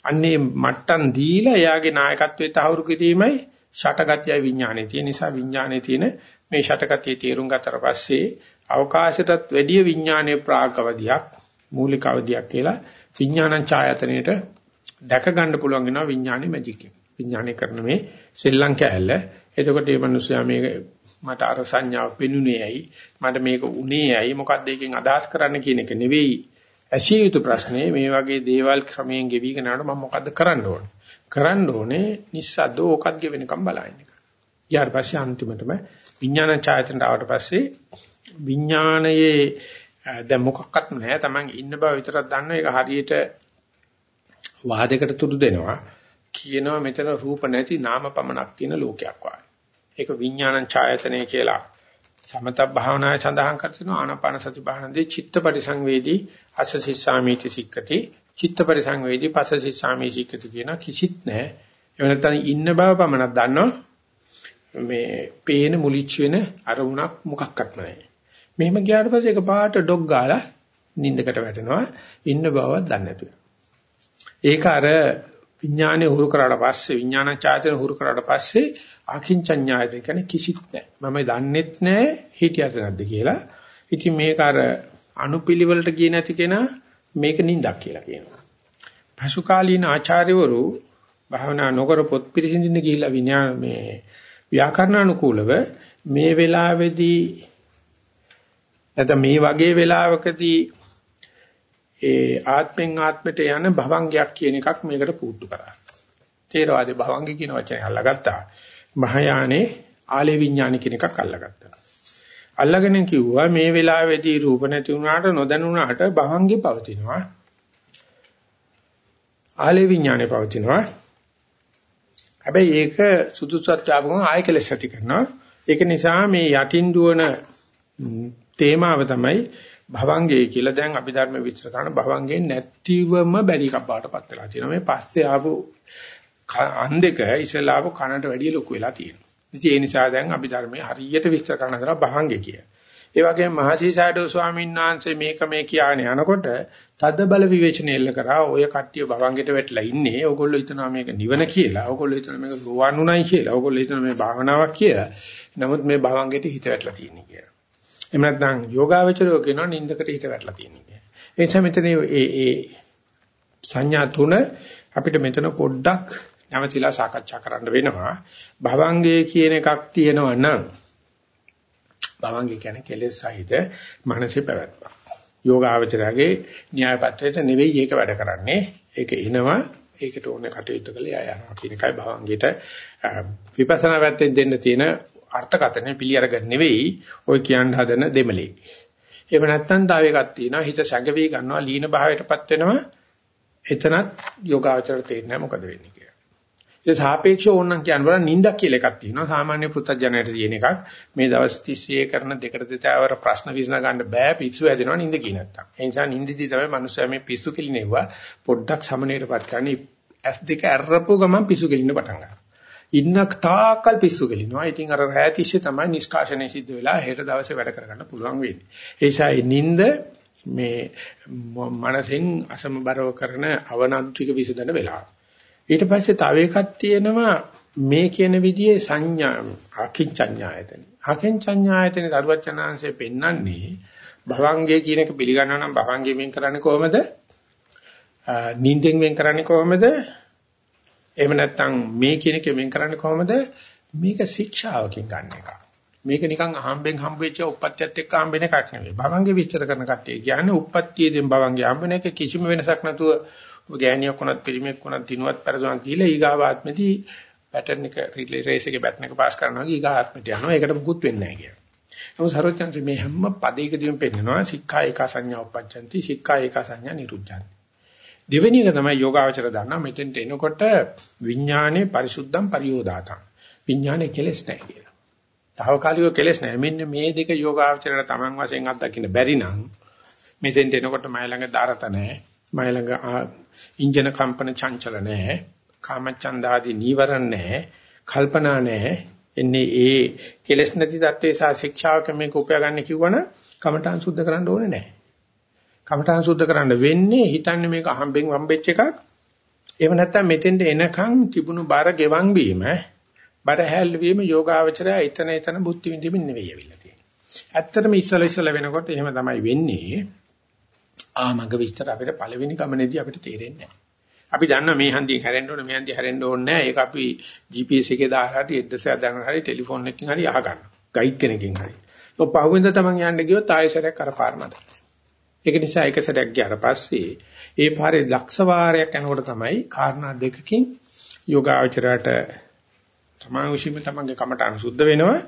අන්නේ මට්ටම් දීලා එයාගේ නායකත්වයේ තහවුරු කිරීමයි ෂටගතිය විඥානයේ තියෙන නිසා විඥානයේ තියෙන මේ ෂටගතිය තේරුම් ගතට පස්සේ අවකාශයටත් වැඩිය විඥානයේ ප්‍රාග්ගවදියක් මූලික අවදියක් කියලා විඥානං ඡායතනෙට දැක ගන්න පුළුවන් වෙනවා විඥානේ මැජික් එක. විඥානේ කරන මේ සෙල්ලම් කැලල. එතකොට මේ මිනිස්සයා මේක මට අර සංඥාව පෙනුනේ ඇයි? මට මේක උනේ ඇයි? මොකක්ද ඒකෙන් අදහස් කරන්න කියන එක නෙවෙයි. ඇසිය යුතු ප්‍රශ්නේ මේ වගේ දේවල් ක්‍රමයෙන් ගෙවිගෙන යනකොට මම මොකද්ද කරන්න ඕනේ? කරන්න ඕනේ නිස්සද්ද ඕකත් ගෙවෙනකම් බලන්න එක. ඊට පස්සේ අන්තිමටම විඥාන ඡායතනට ආවට පස්සේ විඥානයේ දැන් මොකක්වත් නැහැ. Taman ඉන්න බව විතරක් දන්නවා. ඒක හරියට වාදයකට තුඩු දෙනවා කියනවා මෙතන රූප නැති නාම පමණක් තියෙන ලෝකයක් වගේ. ඒක විඥානං ඡායතනෙ කියලා සමත භාවනාවේ සඳහන් කර තිනවා ආනාපාන සති භාවනාවේ චිත්ත පරිසංවේදී අසසිස්සාමීති සික්කති චිත්ත පරිසංවේදී පසසිස්සාමී සික්කති කියන කිසිත් නැහැ. ඒ වෙනතන ඉන්න බව පමණක් දන්නවා මේ පේන මුලිච්ච වෙන අරමුණක් මොකක්වත් නැහැ. මෙහෙම ගියාට පස්සේ ඒක පාට ඩොග් ගාලා නිින්දකට වැටෙනවා ඉන්න බවවත් දන්නේ නැතුව. ඒක අර විඥානේ හුරු කරාට පස්සේ විඥාන චාතන හුරු කරාට පස්සේ අකින්චඤ්ඤායතන කියන්නේ කිසිත් නැහැ. මම දන්නෙත් නැහැ හිටියට නැද්ද කියලා. ඉතින් මේක අර අනුපිළිවෙලට ගියේ නැති කෙනා මේක නින්දක් කියලා කියනවා. පසුකාලීන ආචාර්යවරු භාවනා නොකර පොත් පිළිසිඳින්න ගිහිල්ලා විඥාන මේ ව්‍යාකරණානුකූලව මේ වෙලාවේදී නැත්නම් මේ වගේ වෙලාවකදී ඒ ආත්මෙන් ආත්මයට යන භවංගයක් කියන එකක් මේකට පුරුදු කරා. තේරවාදී භවංග කියන වචනේ අල්ලගත්තා. මහායානේ ආලේ විඥාන කියන එකක් අල්ලගත්තා. අල්ලගෙන කිව්වා මේ වෙලාවේදී රූප නැති වුණාට නොදැනුණාට භවංගේ පවතිනවා. ආලේ විඥානේ පවතිනවා. හැබැයි ඒක සුදුසුත් යාපකම ආය කෙලස් ඇති කරනවා. ඒක නිසා මේ යටින් දුවන තේමාව තමයි භවංගේ කියලා දැන් අපි ධර්ම විස්තර කරන භවංගේ නැතිවම බැරි කප්පාටපත් වෙලා තියෙනවා. මේ පස්සේ ආපු අන් දෙක ඉස්සලා ආපු කනට වැඩිය ලොකු වෙලා තියෙනවා. ඉතින් ඒ නිසා දැන් අපි ධර්මයේ හරියට විස්තර කරන දර භවංගේ කිය. ඒ වගේම මහසීසාඩෝ ස්වාමීන් වහන්සේ මේක මේ කියන්නේ යනකොට තද බල විවේචන එල්ල කරා ඔය කට්ටිය භවංගෙට වැටලා ඉන්නේ. ඕගොල්ලෝ හිතනවා මේක නිවන කියලා. ඕගොල්ලෝ හිතනවා මේක රුවන් උනායි කියලා. ඕගොල්ලෝ හිතනවා මේ භාවනාවක් කියලා. නමුත් මේ භවංගෙට හිත වැටලා තියෙන්නේ කියලා. එහෙම නැත්නම් යෝගාවචරයෝ කියනවා නින්දකට හිත වැටලා තියෙනවා කියන්නේ. ඒ නිසා මෙතන මේ ඒ සංඥා තුන අපිට මෙතන පොඩ්ඩක් නැවතිලා සාකච්ඡා කරන්න වෙනවා. භවංගයේ කියන එකක් තියෙනවා නම් භවංගය කියන්නේ කෙලෙස් සහිත මානසික පැවැත්ම. යෝගාවචරයේ න්‍යාය පත්‍රයට නෙවෙයි ඒක වැඩ කරන්නේ. ඒක එනවා ඒකට ඕනේ කටයුතු කළේ ආ යනවා කියන එකයි භවංගයට විපස්සනා පැත්තෙන් දෙන්න තියෙන අර්ථකථනය පිළි අරගෙන නෙවෙයි ඔය කියන්න හදන දෙමලේ. එහෙම නැත්නම් තව එකක් තියෙනවා හිත සැඟවි ගන්නවා ලීන භාවයටපත් වෙනවා එතනත් යෝගාචර තේරෙන්නේ මොකද වෙන්නේ කියලා. ඒ සාපේක්ෂව ඕනනම් කියන්න බලන්න නිින්දක් කියලා එකක් තියෙනවා. සාමාන්‍ය පෘථජනයට තියෙන එකක්. මේ දවස් 30 කරන දෙකට දෙතාවර ප්‍රශ්න විසඳ ගන්න බෑ පිස්සු හැදෙනවා නිින්ද කිය නැත්තම්. ඒ නිසා නිින්දදී තමයි මනුස්සයා මේ පිස්සු කෙලිනෙව්වා පොඩ්ඩක් සමනේටපත් කරන්නේ. ඇස් දෙක ඇරපු ගමන් පිස්සු කෙලින්න පටන් ගන්නවා. ඉන්නක් තාකල් පිස්සු කෙලිනවා. ඉතින් අර රැතිස්සේ තමයි නිෂ්කාශනය සිද්ධ වෙලා හෙට දවසේ වැඩ කරගන්න පුළුවන් වෙන්නේ. ඒ නිසා නිින්ද මේ මනසෙන් අසමබරව කරන අවනන්ත්‍රික විසඳන වෙලාව. ඊට පස්සේ තව එකක් තියෙනවා මේ කියන විදිහේ සංඥා අකින්චඤ්ඤායතන. අකින්චඤ්ඤායතනේ දරුවචනාංශයෙන් පෙන්වන්නේ භවංගය කියන එක පිළිගන්නවා නම් භවංගය වෙන් කරන්නේ කොහොමද? නිින්දෙන් වෙන් කරන්නේ කොහොමද? එහෙම නැත්නම් මේ කියන එක වෙන් කරන්නේ කොහොමද? මේක ශික්ෂාවකින් ගන්න එක. මේක නිකන් අහම්බෙන් හම්බෙච්ච උප්පත්තියත් එක්ක හම්බෙන එකක් නෙවෙයි. භවංගේ විස්තර කරන කට්ටිය කියන්නේ උප්පත්තියේදී භවංගේ හම්බෙන එක කිසිම වෙනසක් නැතුව ඔබ ගෑණියක් වුණත් පිරිමියෙක් වුණත් දිනුවත් පෙරසුණක් කියලා ඊගාව ආත්මෙදී පැටර්න් එක රිලේ රේස් එකේ බැටන් එක පාස් කරනවා ඊගා ආත්මෙට යනවා. ඒකට මුකුත් වෙන්නේ නැහැ කියලා. නමුත් සරෝජන්ති මේ හැම පදයකදීම පෙන්නනවා සික්ඛා ඒක සංඥා උපජ්ජಂತಿ සික්ඛා ඒක සංඥා නිරුද්ධಂತಿ. දෙවෙනි එක තමයි යෝගාවචර දන්නා මෙතෙන්ට එනකොට විඥානේ පරිසුද්ධම් පරියෝදාතං. විඥානේ කෙලස් නැහැ කියලා. තාවකාලිකව කෙලස් නැහැ. මෙන්න මේ දෙක යෝගාවචරයට Taman වශයෙන් අත්දකින්න බැරි නම් මෙතෙන්ට එනකොට මයි ළඟ දාරත නැහැ. මයි ළඟ ඉන්ජන කම්පන චංචල නැහැ. කාමචන්දාදී නීවරණ නැහැ. කල්පනා නැහැ. එන්නේ ඒ කෙලස් නැති தત્ත්වේ සහ ශික්ෂාවක මේක උපයා ගන්න කිව්වනම් කමඨාන් සුද්ධ කරන්න ඕනේ නැහැ. කමඨාන් සුද්ධ කරන්න වෙන්නේ හිතන්නේ මේක අහම්බෙන් වම්බෙච්ච එකක්. එහෙම නැත්නම් මෙතෙන්ට එනකන් තිබුණු බර ගෙවන් වීම බර හැල් වීම යෝගාවචරය ඊතන ඊතන බුද්ධි විඳින්න නෙවෙයි ඇවිල්ලා තියෙන්නේ. ඇත්තටම ඉස්සල ඉස්සල වෙනකොට එහෙම තමයි වෙන්නේ. ආ මග විස්තර අපිට පළවෙනි ගමනේදී අපිට තේරෙන්නේ නැහැ. අපි දන්නවා මේ හන්දියෙන් හැරෙන්න ඕනේ මේ හන්දිය හැරෙන්න ඕනේ නැහැ. ඒක අපි GPS එකේ දාලා හරි එද්දසයක් දාගෙන හරි ටෙලිෆෝන් එකකින් හරි අහගන්න. ගයිඩ් කෙනකින් හරි. ඔය පහුවෙන්ද තමන් යන්න ගියොත් ආයෙසරයක් අර පාර මත. ඒක නිසා එක සැරයක් ගියාට පස්සේ ඒ පාරේ ලක්ෂ වාරයක් යනකොට තමයි කාරණා දෙකකින් යෝගාචරයට තමන් විශ්ීම තමන්ගේ කමටහන් සුද්ධ වෙනවා.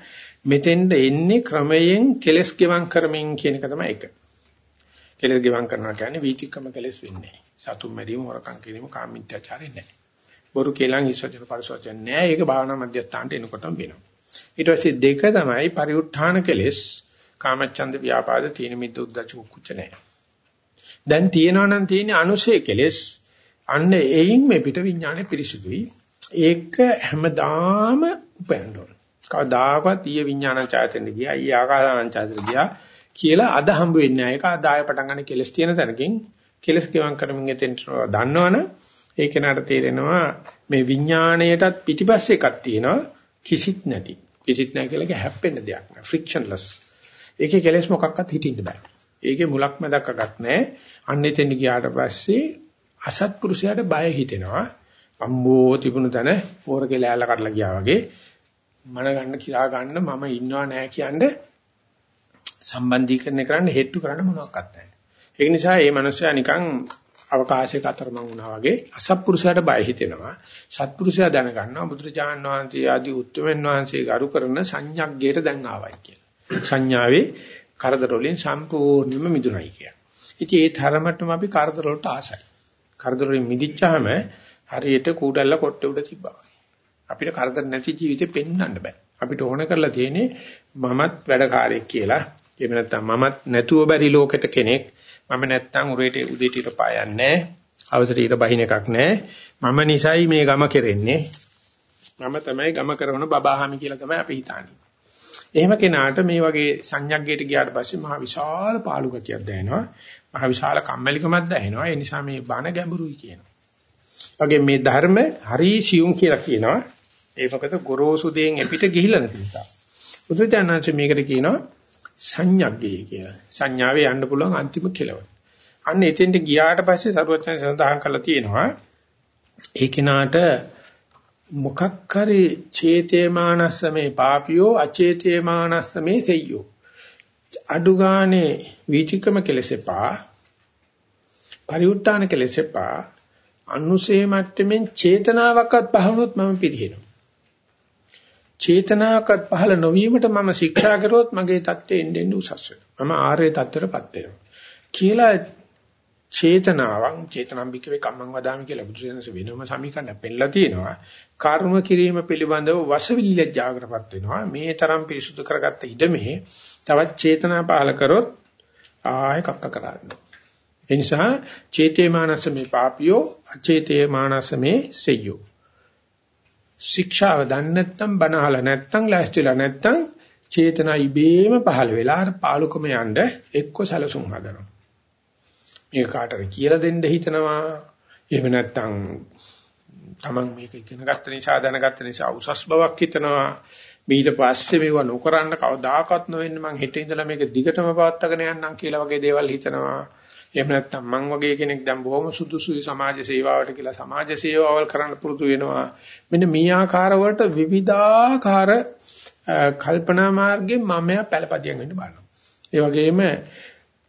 මෙතෙන්ද එන්නේ ක්‍රමයෙන් කෙලස් ගෙවම් කරමින් කියන එක තමයි එක. කෙලස් ගෙවම් කරනවා කියන්නේ වීතික්‍රම කෙලස් වෙන්නේ. සතුම් මැරීම හොරකම් කිරීම කාමීත්‍යචාරය නැහැ. බොරු කේලම් හිස්සචන පරිසවචන නැහැ. ඒක භාවනා මධ්‍යස්ථානට එනකොටම වෙනවා. ඊට පස්සේ දෙක තමයි පරිඋත්ථාන කෙලස් කාමච්ඡන්ද ව්‍යාපාද තීන මිද්ද උද්දච්ච කුච්ච නැහැ. දැන් තියෙනවා නම් තියෙන්නේ අනුසය කෙලස් අන්න එයින් මේ පිට විඥානේ පිරිසුදුයි. ඒක හැමදාම උපයන්න ඕන. කවදාකවත් ඊය විඥාන චෛතන්‍ය ගියා, ඊය ආකාසාන චෛතන්‍ය ගියා කියලා අද හම්බ වෙන්නේ නැහැ. ඒක අදාය පටන් ගන්න කෙලස් තියෙන තැනකින් කෙලස් ගෙවම් කරමින් එතෙන්ට දන්නවනේ ඒ කෙනාට තේරෙනවා මේ විඥාණයටත් පිටිපස්සේ එකක් තියෙනවා කිසිත් නැති. කිසිත් නැහැ කියලා එක හැප්පෙන්න දෙයක් නෑ. ෆ්‍රික්ෂන්ලස්. ඒකේ කෙලස් මොකක්වත් හිටින්න බෑ. ඒකේ මුලක් මැදක්වත් නැහැ. අන්න එතෙන් ගියාට පස්සේ අසත්පුරුෂයාට බය හිතෙනවා. අම්බෝ තිබුණු තැන පෝරකේ ලෑල්ල කඩලා ගියා වගේ මන ගන්න කියා ගන්න මම ඉන්නව නෑ කියන්නේ සම්බන්ධීකරණය කරන්න හෙට්ටු කරන්න මොනවත් නැහැ. ඒ නිසා මේ මනුස්සයා නිකන් අවකාශයක අතරමං වුණා වගේ අසත්පුරුෂයාට බය හිතෙනවා. සත්පුරුෂයා දැනගන්නවා බුදුරජාණන් වහන්සේ ආදී උත්තරමන් වහන්සේ ගරු කරන සංඥග්ගයට දැන් ආවයි කියලා. සංඥාවේ කරදර වලින් සම්පූර්ණයෙන්ම මිදුණයි කියලා. ඉතින් ඒ තරමටම අපි කරදර වලට ආසයි. කරදර වලින් මිදිච්චාම හරියට කූඩල්ල කොට්ටේ උඩ තිබ්බා වගේ. අපිට කරදර නැති ජීවිතේ පෙන්වන්න බෑ. අපිට ඕන කරලා තියෙන්නේ මමත් වැඩකාරයෙක් කියලා. එහෙම නැත්නම් මමත් නැතුව බැරි ලෝකෙට කෙනෙක් මම නැත්තම් උරේට උදේට ඉර පායන්නේ අවසර ඉර බහින එකක් නැහැ. මම නිසයි මේ ගම කෙරෙන්නේ. මම තමයි ගම කරන බබාහාමි කියලා තමයි අපි හිතන්නේ. එහෙම කෙනාට මේ වගේ සංඥග්ගයට ගියාට පස්සේ මහ විශාල පාළු ගතියක් දැනෙනවා. මහ විශාල කම්මැලිකමක් දැනෙනවා. ඒ නිසා මේ බණ ගැඹුරුයි කියනවා. වගේ මේ ධර්ම හරි සියුම් කියලා කියනවා. ඒ මොකද ගොරෝසු දෙයෙන් එපිට ගිහිල්ලා නැති නිසා. බුදුචානන්සේ මේකට කියනවා සංඥග්ගය කියලා. සංඥාවේ යන්න පුළුවන් අන්තිම කෙලවර. අන්න එතෙන්ට ගියාට පස්සේ සරුවචන සඳහන් කරලා තියෙනවා ඒ කෙනාට මොකක් හරි චේතේමානස්සමේ පාපියෝ අචේතේමානස්සමේ සෙය්‍යෝ අඩුගානේ වීතිකම කෙලසෙපා පරිඋත්තාන කෙලසෙපා අනුසේ මට්ටමින් චේතනාවක්වත් පහවුනොත් මම පිළිහෙනවා චේතනාවක්වත් පහළ නොවීමට මම ශික්ෂා කරොත් මගේ தත්ත්වය එන්නේ උසස් වෙනවා. මම ආර්ය தත්ත්වයටපත් වෙනවා. කියලා චේතනාවන් චේතනම්බිකවේ කම්මං වදාමි කියලා බුදුසෙන්ස වෙනම සමීකරණ පෙන්නලා තියෙනවා. කර්ම කිරීම පිළිබඳව වසවිල්ල ජාගරපත් වෙනවා. මේ තරම් පිරිසුදු කරගත්ත ඉඩමේ තවත් චේතනා පහළ කරොත් ආය කක්ක කරන්නේ. ඒ නිසා චේතේ මානස මේ පාපියෝ අචේතේ මානස මේ සෙය්‍යෝ ශික්ෂාව දන්නේ නැත්නම් බනහල නැත්නම් ලෑස්තිලා නැත්නම් චේතනා ඉබේම පහළ වෙලා අර පාලුකම යන්න එක්ක සැලසුම් හදනවා. මේක කාටද කියලා දෙන්න හිතනවා. එහෙම නැත්නම් තමන් මේක ඉගෙන ගත්ත නිසා දැනගත්ත නිසා උසස් බවක් හිතනවා ඊට පස්සේ මේව නොකරන්න කවදාකවත් නොවෙන්නේ මං හෙට ඉඳලා මේක දිගටම පවත්වාගෙන යන්නම් කියලා වගේ දේවල් හිතනවා. එහෙම නැත්නම් මං වගේ කෙනෙක් දැන් බොහොම සුදුසුයි සමාජ සේවාවට කියලා සමාජ සේවාවල් කරන්න පුරුදු වෙනවා. මෙන්න මේ ආකාරවලට විවිධාකාර කල්පනා මාර්ගයෙන් මමයා පළපදියම් වෙන්න බලනවා. ඒ වගේම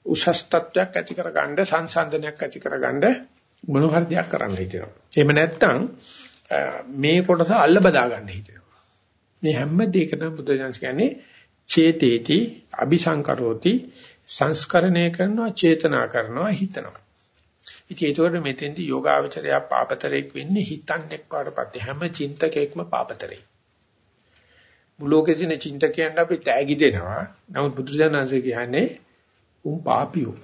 උසස් තත්වයක් ඇති කරගන්න සංසන්දනයක් ඇති කරගන්න මොන හරි දෙයක් කරන්න හිතෙනවා. එහෙම නැත්නම් මේ කොටස අල්ල බදා ගන්න හිතෙනවා. මේ හැම දෙයකටම බුදුජානක කියන්නේ චේතේති අபிසංකරෝති සංස්කරණය කරනවා චේතනා කරනවා හිතනවා. ඉතින් ඒතකොට මෙතෙන්දී යෝගාවචරය පාපතරයක් වෙන්නේ හිතන්නේක් පාඩපත් හැම චින්තකයක්ම පාපතරේ. මුලෝකේ තියෙන චින්තකයන් අපි තෑගි දෙනවා. නමුත් බුදුජානක කියන්නේ උන් පාපියෝ.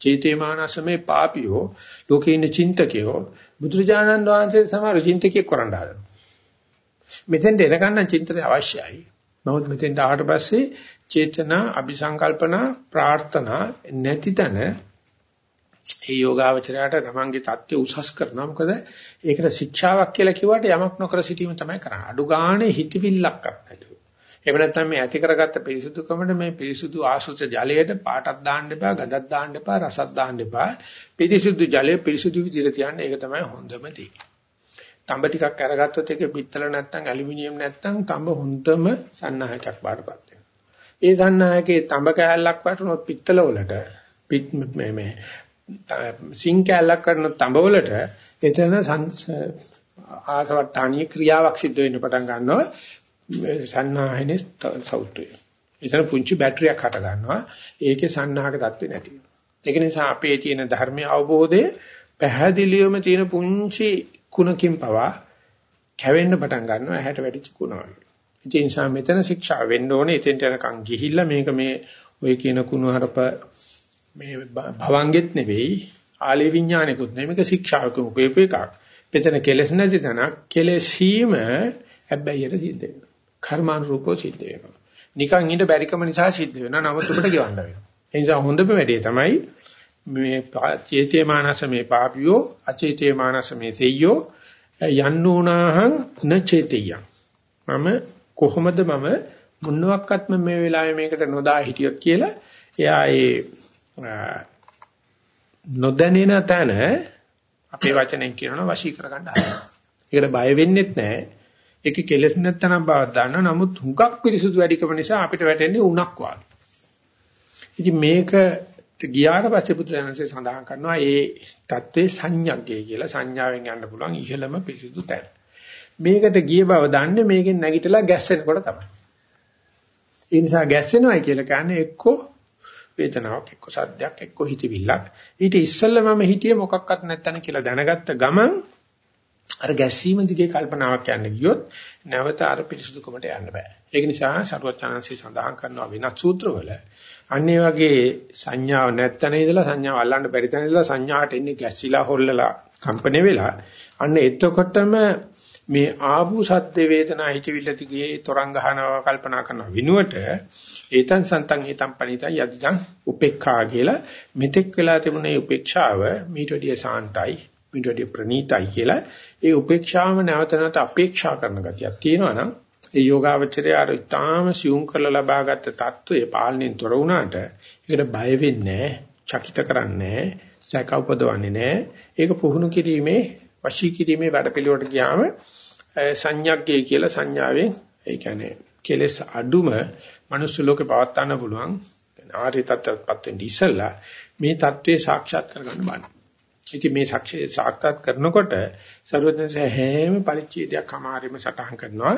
චේතේමානසමේ පාපියෝ ලෝකේ ඉන්න චින්තකයෝ බුදුරජාණන් වහන්සේ සමහර චින්තකයෙක් කරන්න හදනවා. මෙතෙන්ට එනකන් චින්තනය අවශ්‍යයි. නමුත් මෙතෙන්ට ආවට පස්සේ චේතනා, අபிසංකල්පනා, ප්‍රාර්ථනා නැති තැන ඒ යෝගාවචරයට තමන්ගේ தත්ත්වය උසස් කරනවා. මොකද ඒකට ශික්ෂාවක් කියලා කිව්වට යමක් නොකර සිටීම තමයි කරන්නේ. අඩු ගානේ හිතවිල්ලක් නැතුව. එහෙම නැත්නම් මේ ඇති කරගත්ත පිරිසුදුකමට මේ පිරිසුදු ආසුච ජලයට පාටක් දාන්න එපා, ගඳක් දාන්න එපා, රසක් දාන්න එපා. පිරිසුදු ජලය පිරිසුදු විදිහට තියන්න ඒක තමයි හොඳම දේ. තඹ ටිකක් අරගත්තොත් ඒකේ පිත්තල නැත්නම් ඇලුමිනියම් නැත්නම් තඹ හොඳම සන්නාහකයක් බාටපත් වෙනවා. ඒ සන්නාහකේ තඹ කෑල්ලක් වටුනොත් පිත්තල වලට පිට මේ මේ සිං කෑල්ලක් කරන තඹ වලට එතන ආසවට්ටානීය ක්‍රියාවක් සිද්ධ වෙන්න පටන් ගන්නවා. සන්නාහනේ සවුත් වෙනවා. එතන පුංචි බැටරියක් හට ගන්නවා. ඒකේ සන්නාහක தත්ත්වේ නැති වෙනවා. ඒක නිසා අපේ තියෙන ධර්මයේ අවබෝධය පැහැදිලිවම තියෙන පුංචි කුණකින් පවා කැවෙන්න පටන් ගන්නවා ඇහැට වැඩිච්ච කුණ වගේ. ඒ නිසා මෙතන ශික්ෂා වෙන්න ඕනේ. එතෙන්ට යනකම් ගිහිල්ලා මේක මේ ඔය කියන කුණහරප මේ භවංගෙත් නෙවෙයි ආලේ විඥානෙකුත් නෙවෙයි මේක ශික්ෂාවක උපයප එකක්. මෙතන කෙලස් නැති තැනක් කෙලසීම හැබැයිට සිද්ධ වෙනවා. කර්මානුරූපව සිද්ධ වෙනවා. නිකන් ඉඳ බැරිකම නිසා සිද්ධ වෙනවා. නමුත් උඹට ගෙවන්න වෙනවා. ඒ නිසා හොඳම වැඩේ තමයි මේ චේතේ මානස මේ පාපියෝ අචේතේ මානස මේ තෙය්‍යෝ යන්නෝනාහං නචේතියං මම කොහොමද මම මුන්නවක්වත්ම මේ වෙලාවේ මේකට නොදා හිටියොත් කියලා එයා ඒ නොදැනෙන තැන අපේ වචනෙන් කියනවා වශී කරගන්න හදනවා. ඒකට බය වෙන්නෙත් නැහැ. ඒකේ කෙලෙස් නැත්තනම් බවක් දන්නා. නමුත් හුඟක් පිරිසුදු වැඩිකම නිසා අපිට වැටෙන්නේ උණක් වාගේ. ඉතින් මේකට ගියාට පස්සේ පුත්‍රයන්සේ සඳහන් කරනවා ඒ தત્ත්වේ සංඥග්ගය කියලා සංඥාවෙන් යන්න පුළුවන් ඉහළම පිරිසුදු තැන. මේකට ගිය බව දන්නේ මේකෙන් නැගිටලා ගැස්සෙනකොට තමයි. ඒ නිසා ගැස්සෙනවයි කියලා කියන්නේ එක්කෝ වේදනාවක් එක්ක සද්දයක් එක්ක හිතවිල්ලක් ඊට ඉස්සෙල්ලා මම හිතියේ මොකක්වත් නැත්තන කියලා දැනගත්ත ගමන් අර ගැස්සීම දිගේ කල්පනාවක් යන්න ගියොත් නැවත අර පිරිසුදුකමට යන්න බෑ. ඒක නිසා සරුවචානන්සේ සඳහන් කරනවා වෙනත් සූත්‍රවල අන්නේ වගේ සංඥාව නැත්තන ඉඳලා සංඥාව අල්ලන්න බැරි තැන ඉඳලා සංඥාට එන්නේ ගැස්සිලා හොල්ලලා කම්පණය වෙලා අන්න එතකොටම මේ ආපු සද්ද වේදනා හිතවිල්ලති ගියේ තරංග ගන්නවා කල්පනා කරනවා විනුවට ඒතං සන්තං හේතං පණිතං යදිදං උපේක්ඛා කියලා මෙතෙක් වෙලා තිබුණේ උපේක්ෂාව මීට වඩා සාන්තයි මීට වඩා ප්‍රණීතයි කියලා. ඒ උපේක්ෂාවම නැවත නැවත අපේක්ෂා කරන ගතියක් තියෙනවා නම් ඒ යෝගාවචරය අර ඉතාම සියුම් කරලා ලබාගත් தত্ত্বය පාලනයෙන් තොර වුණාට ඒකට බය වෙන්නේ නැහැ චකිත කරන්නේ නැහැ. සැක උපදවන්නේ නැහැ ඒක පුහුණු කිරීමේ වශී කිරීමේ වැඩපිළිවෙලට ගියාම සංඥාග්ගය කියලා සංඥාවෙන් ඒ කියන්නේ කෙලස් අඩුම මනුස්ස ලෝකේ පවත්වන්න පුළුවන් ආර්ය තත්ත්වයටපත් වෙන්න ඉස්සෙල්ලා මේ தત્ත්වේ සාක්ෂාත් කරගන්න බෑ ඉතින් මේ සාක්ෂි සාක්ෂාත් කරනකොට සර්වඥයන්සේ හැම පරිච්ඡේදයක් අමාරිම සටහන් කරනවා.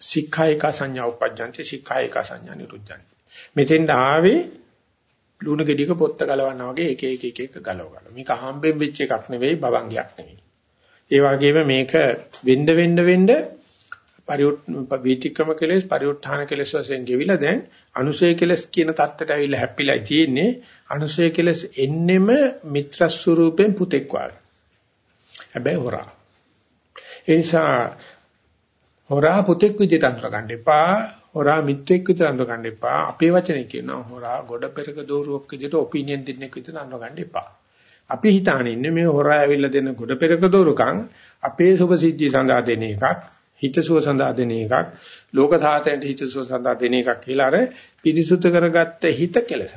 සික්ඛායක සංඥා උපජ්ජන්ති සික්ඛායක සංඥා නිරුද්ධන්ති. මෙතෙන් ආවේ ලුණු ගෙඩියක පොත්ත ගලවනවා වගේ එක එක එක එක ගලව ගන්න. මේක හම්බෙන් වෙච්ච එකක් නෙවෙයි බවංගයක් නෙවෙයි. ඒ වගේම මේක වෙන්න වෙන්න වෙන්න පරිඋත් වීතික්‍රම කෙලෙස් පරිඋත්ථාන කෙලෙස් වශයෙන් ගෙවිලා දැන් අනුසය කෙලෙස් කියන தත්තට ඇවිල්ලා හැප්පිලා තියෙන්නේ අනුසය කෙලෙස් එන්නෙම මිත්‍ර ස්වරූපෙන් පුතෙක් වාගේ හැබැයි හොරා ඒ නිසා හොරා පුතෙක් විදිහට අඳුර ගන්න එපා හොරා මිත්‍රෙක් විදිහට අඳුර ගන්න එපා අපේ වචනේ කියනවා හොරා ගොඩ පෙරක දෝරුවක් විදිහට ඔපිනියන් දෙන්නෙක් විදිහට අඳුර ගන්න එපා අපි හිතාන ඉන්නේ මේ හොරා ඇවිල්ලා දෙන ගොඩ පෙරක දොරකම් අපේ සුභ සිද්ධිය සඳහා දෙන එකක් හිතසුව සඳහා දෙන එකක් ලෝක සාසනයට හිතසුව සඳහා දෙන එකක් කියලා අර පිරිසුදු කරගත්ත හිත කෙලස.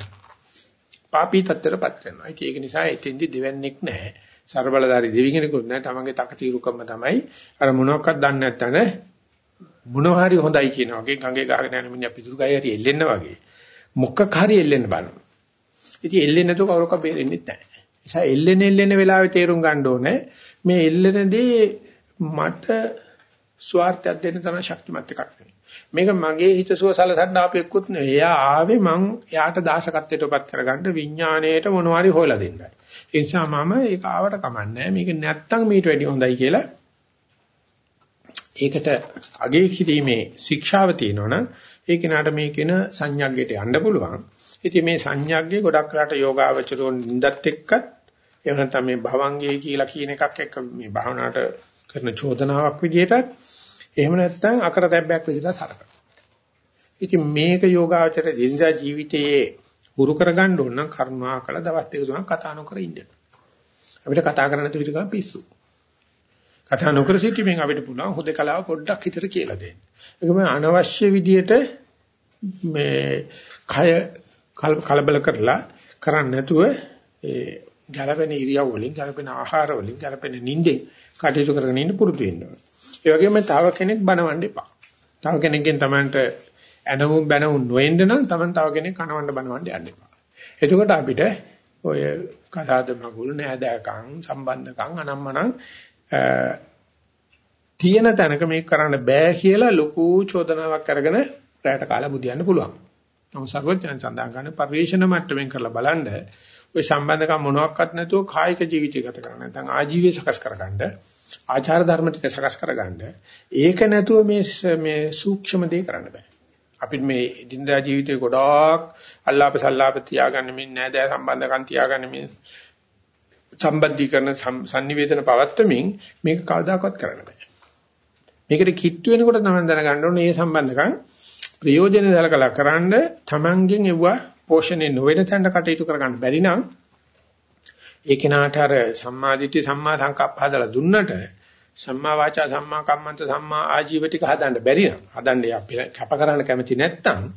පාපී තත්ත්වයටපත් කරනවා. ඉතින් ඒක නිසා එතෙන්දි දෙවන්නේක් නැහැ. ਸਰබලධාරී දෙවි කෙනෙකුත් නැහැ. තමන්ගේ තකතිරුකම තමයි අර මොනවත් දන්නේ නැත්නම් මොනවා හරි හොඳයි කියන වගේ ගඟේ ගහගෙන යන මිනිහා පිටුරු ගහේ හරි එල්ලෙන්න වගේ මොකක් හරි එල්ලෙන්න බලනවා. ඉතින් එල්ලෙන්නේ නැතුව කවුරක්වත් බේරෙන්නේ නැහැ. නිසා එල්ලෙන එල්ලෙන වෙලාවේ තේරුම් ගන්න ඕනේ මේ එල්ලෙනදී මට ස්වార్థයක් දෙන්න තරම් ශක්තිමත් එකක් නෙවෙයි. මේක මගේ හිතසුව සලසන්න ආපෙකුත් නෙවෙයි. එයා ආවේ මං එයාට දාසකත්වයටපත් කරගන්න විඥාණයට මොනවාරි හොයලා දෙන්නයි. ඒ නිසා මම ඒක ආවට කමන්නේ මේක නැත්තම් මීට වැඩි හොඳයි කියලා ඒකට අගේ කිරීමේ ශික්ෂාව තියෙනවනම් ඒ කෙනාට මේ කියන සංඥාග්ගයට යන්න පුළුවන්. ඉතින් මේ සංඥාග්ගේ ගොඩක් වෙලාට යෝගාවචරෝ නින්දත් එක්කත් එහෙම නැත්නම් මේ භවංගේ කියලා කියන එකක් එක්ක මේ භාවනාවට කරන චෝදනාවක් විදිහටත් එහෙම නැත්නම් අකරතැබ්බයක් විදිහට සලකනවා. ඉතින් මේක යෝගාචර දිනදා ජීවිතයේ හුරු කරගන්න ඕන නම් කර්මා කළ දවස් දෙක තුනක් කතා නොකර ඉන්න. අපිට කතා කරන්න තුරු ගන්න පිස්සු. කතා නොකර සිටීමෙන් අපිට පුළුවන් හුදකලාව පොඩ්ඩක් හිතට කියලා දෙන්න. ඒකම අනවශ්‍ය විදියට මේ කය කලබල කරලා කරන්නේ නැතුව ඒ ගැළපෙන ඉරියව් වලින් ගැළපෙන ආහාර වලින් ගැළපෙන නිින්දෙන් කටයුතු කරගෙන ඉන්න පුරුදු වෙන්න ඕනේ. ඒ වගේම තව කෙනෙක් බනවන්න එපා. තව කෙනෙක්ගෙන් Tamanට ඇනවුම් බැනවුම් නොෙන්න නම් Taman තව කෙනෙක් කනවන්න බනවන්න යන්න එපා. එතකොට අපිට ඔය කතාද මගුල් නෑදෑකම් සම්බන්ධකම් අනම්මනම් තියෙන තැනක මේක කරන්න බෑ කියලා ලොකු චෝදනාවක් අරගෙන රැයට කාලා බුදියන්න පුළුවන්. නමුත් සර්වඥයන් සඳහන් කරන පරිවේශන මට්ටමින් කරලා බලන්න ඔය සම්බන්ධකම් මොනවත් නැතුව කායික ජීවිතය ගත කරන්න නැත්නම් ආජීවය සකස් කරගන්න ආචාර ධර්ම ටික සකස් කරගන්න ඒක නැතුව මේ මේ සූක්ෂම දේ කරන්න බෑ අපිට මේ දිනදා ජීවිතේ ගොඩාක් අල්ලාප සල්ලාප තියාගන්න මේ නෑදෑ සම්බන්ධකම් තියාගන්න මේ සම්බන්ධීකරණ sannivedana පවත්වමින් මේක කවදාකවත් කරන්න බෑ මේකට කිට්ටු වෙනකොට තමයි දැනගන්න ඕනේ මේ සම්බන්ධකම් ප්‍රයෝජන දලකලා කරන්න තමන්ගෙන් එවුවා පෝෂණය නොවන තැනට කටයුතු කරගන්න බැරි නම් ඒ කෙනාට අර සම්මාදිට්ඨි සම්මා සංකප්ප හදලා දුන්නට සම්මා වාචා සම්මා කම්මන්ත සම්මා ආජීව ටික හදන්න බැරි නම් හදන්න කැප කරන්න කැමති නැත්නම්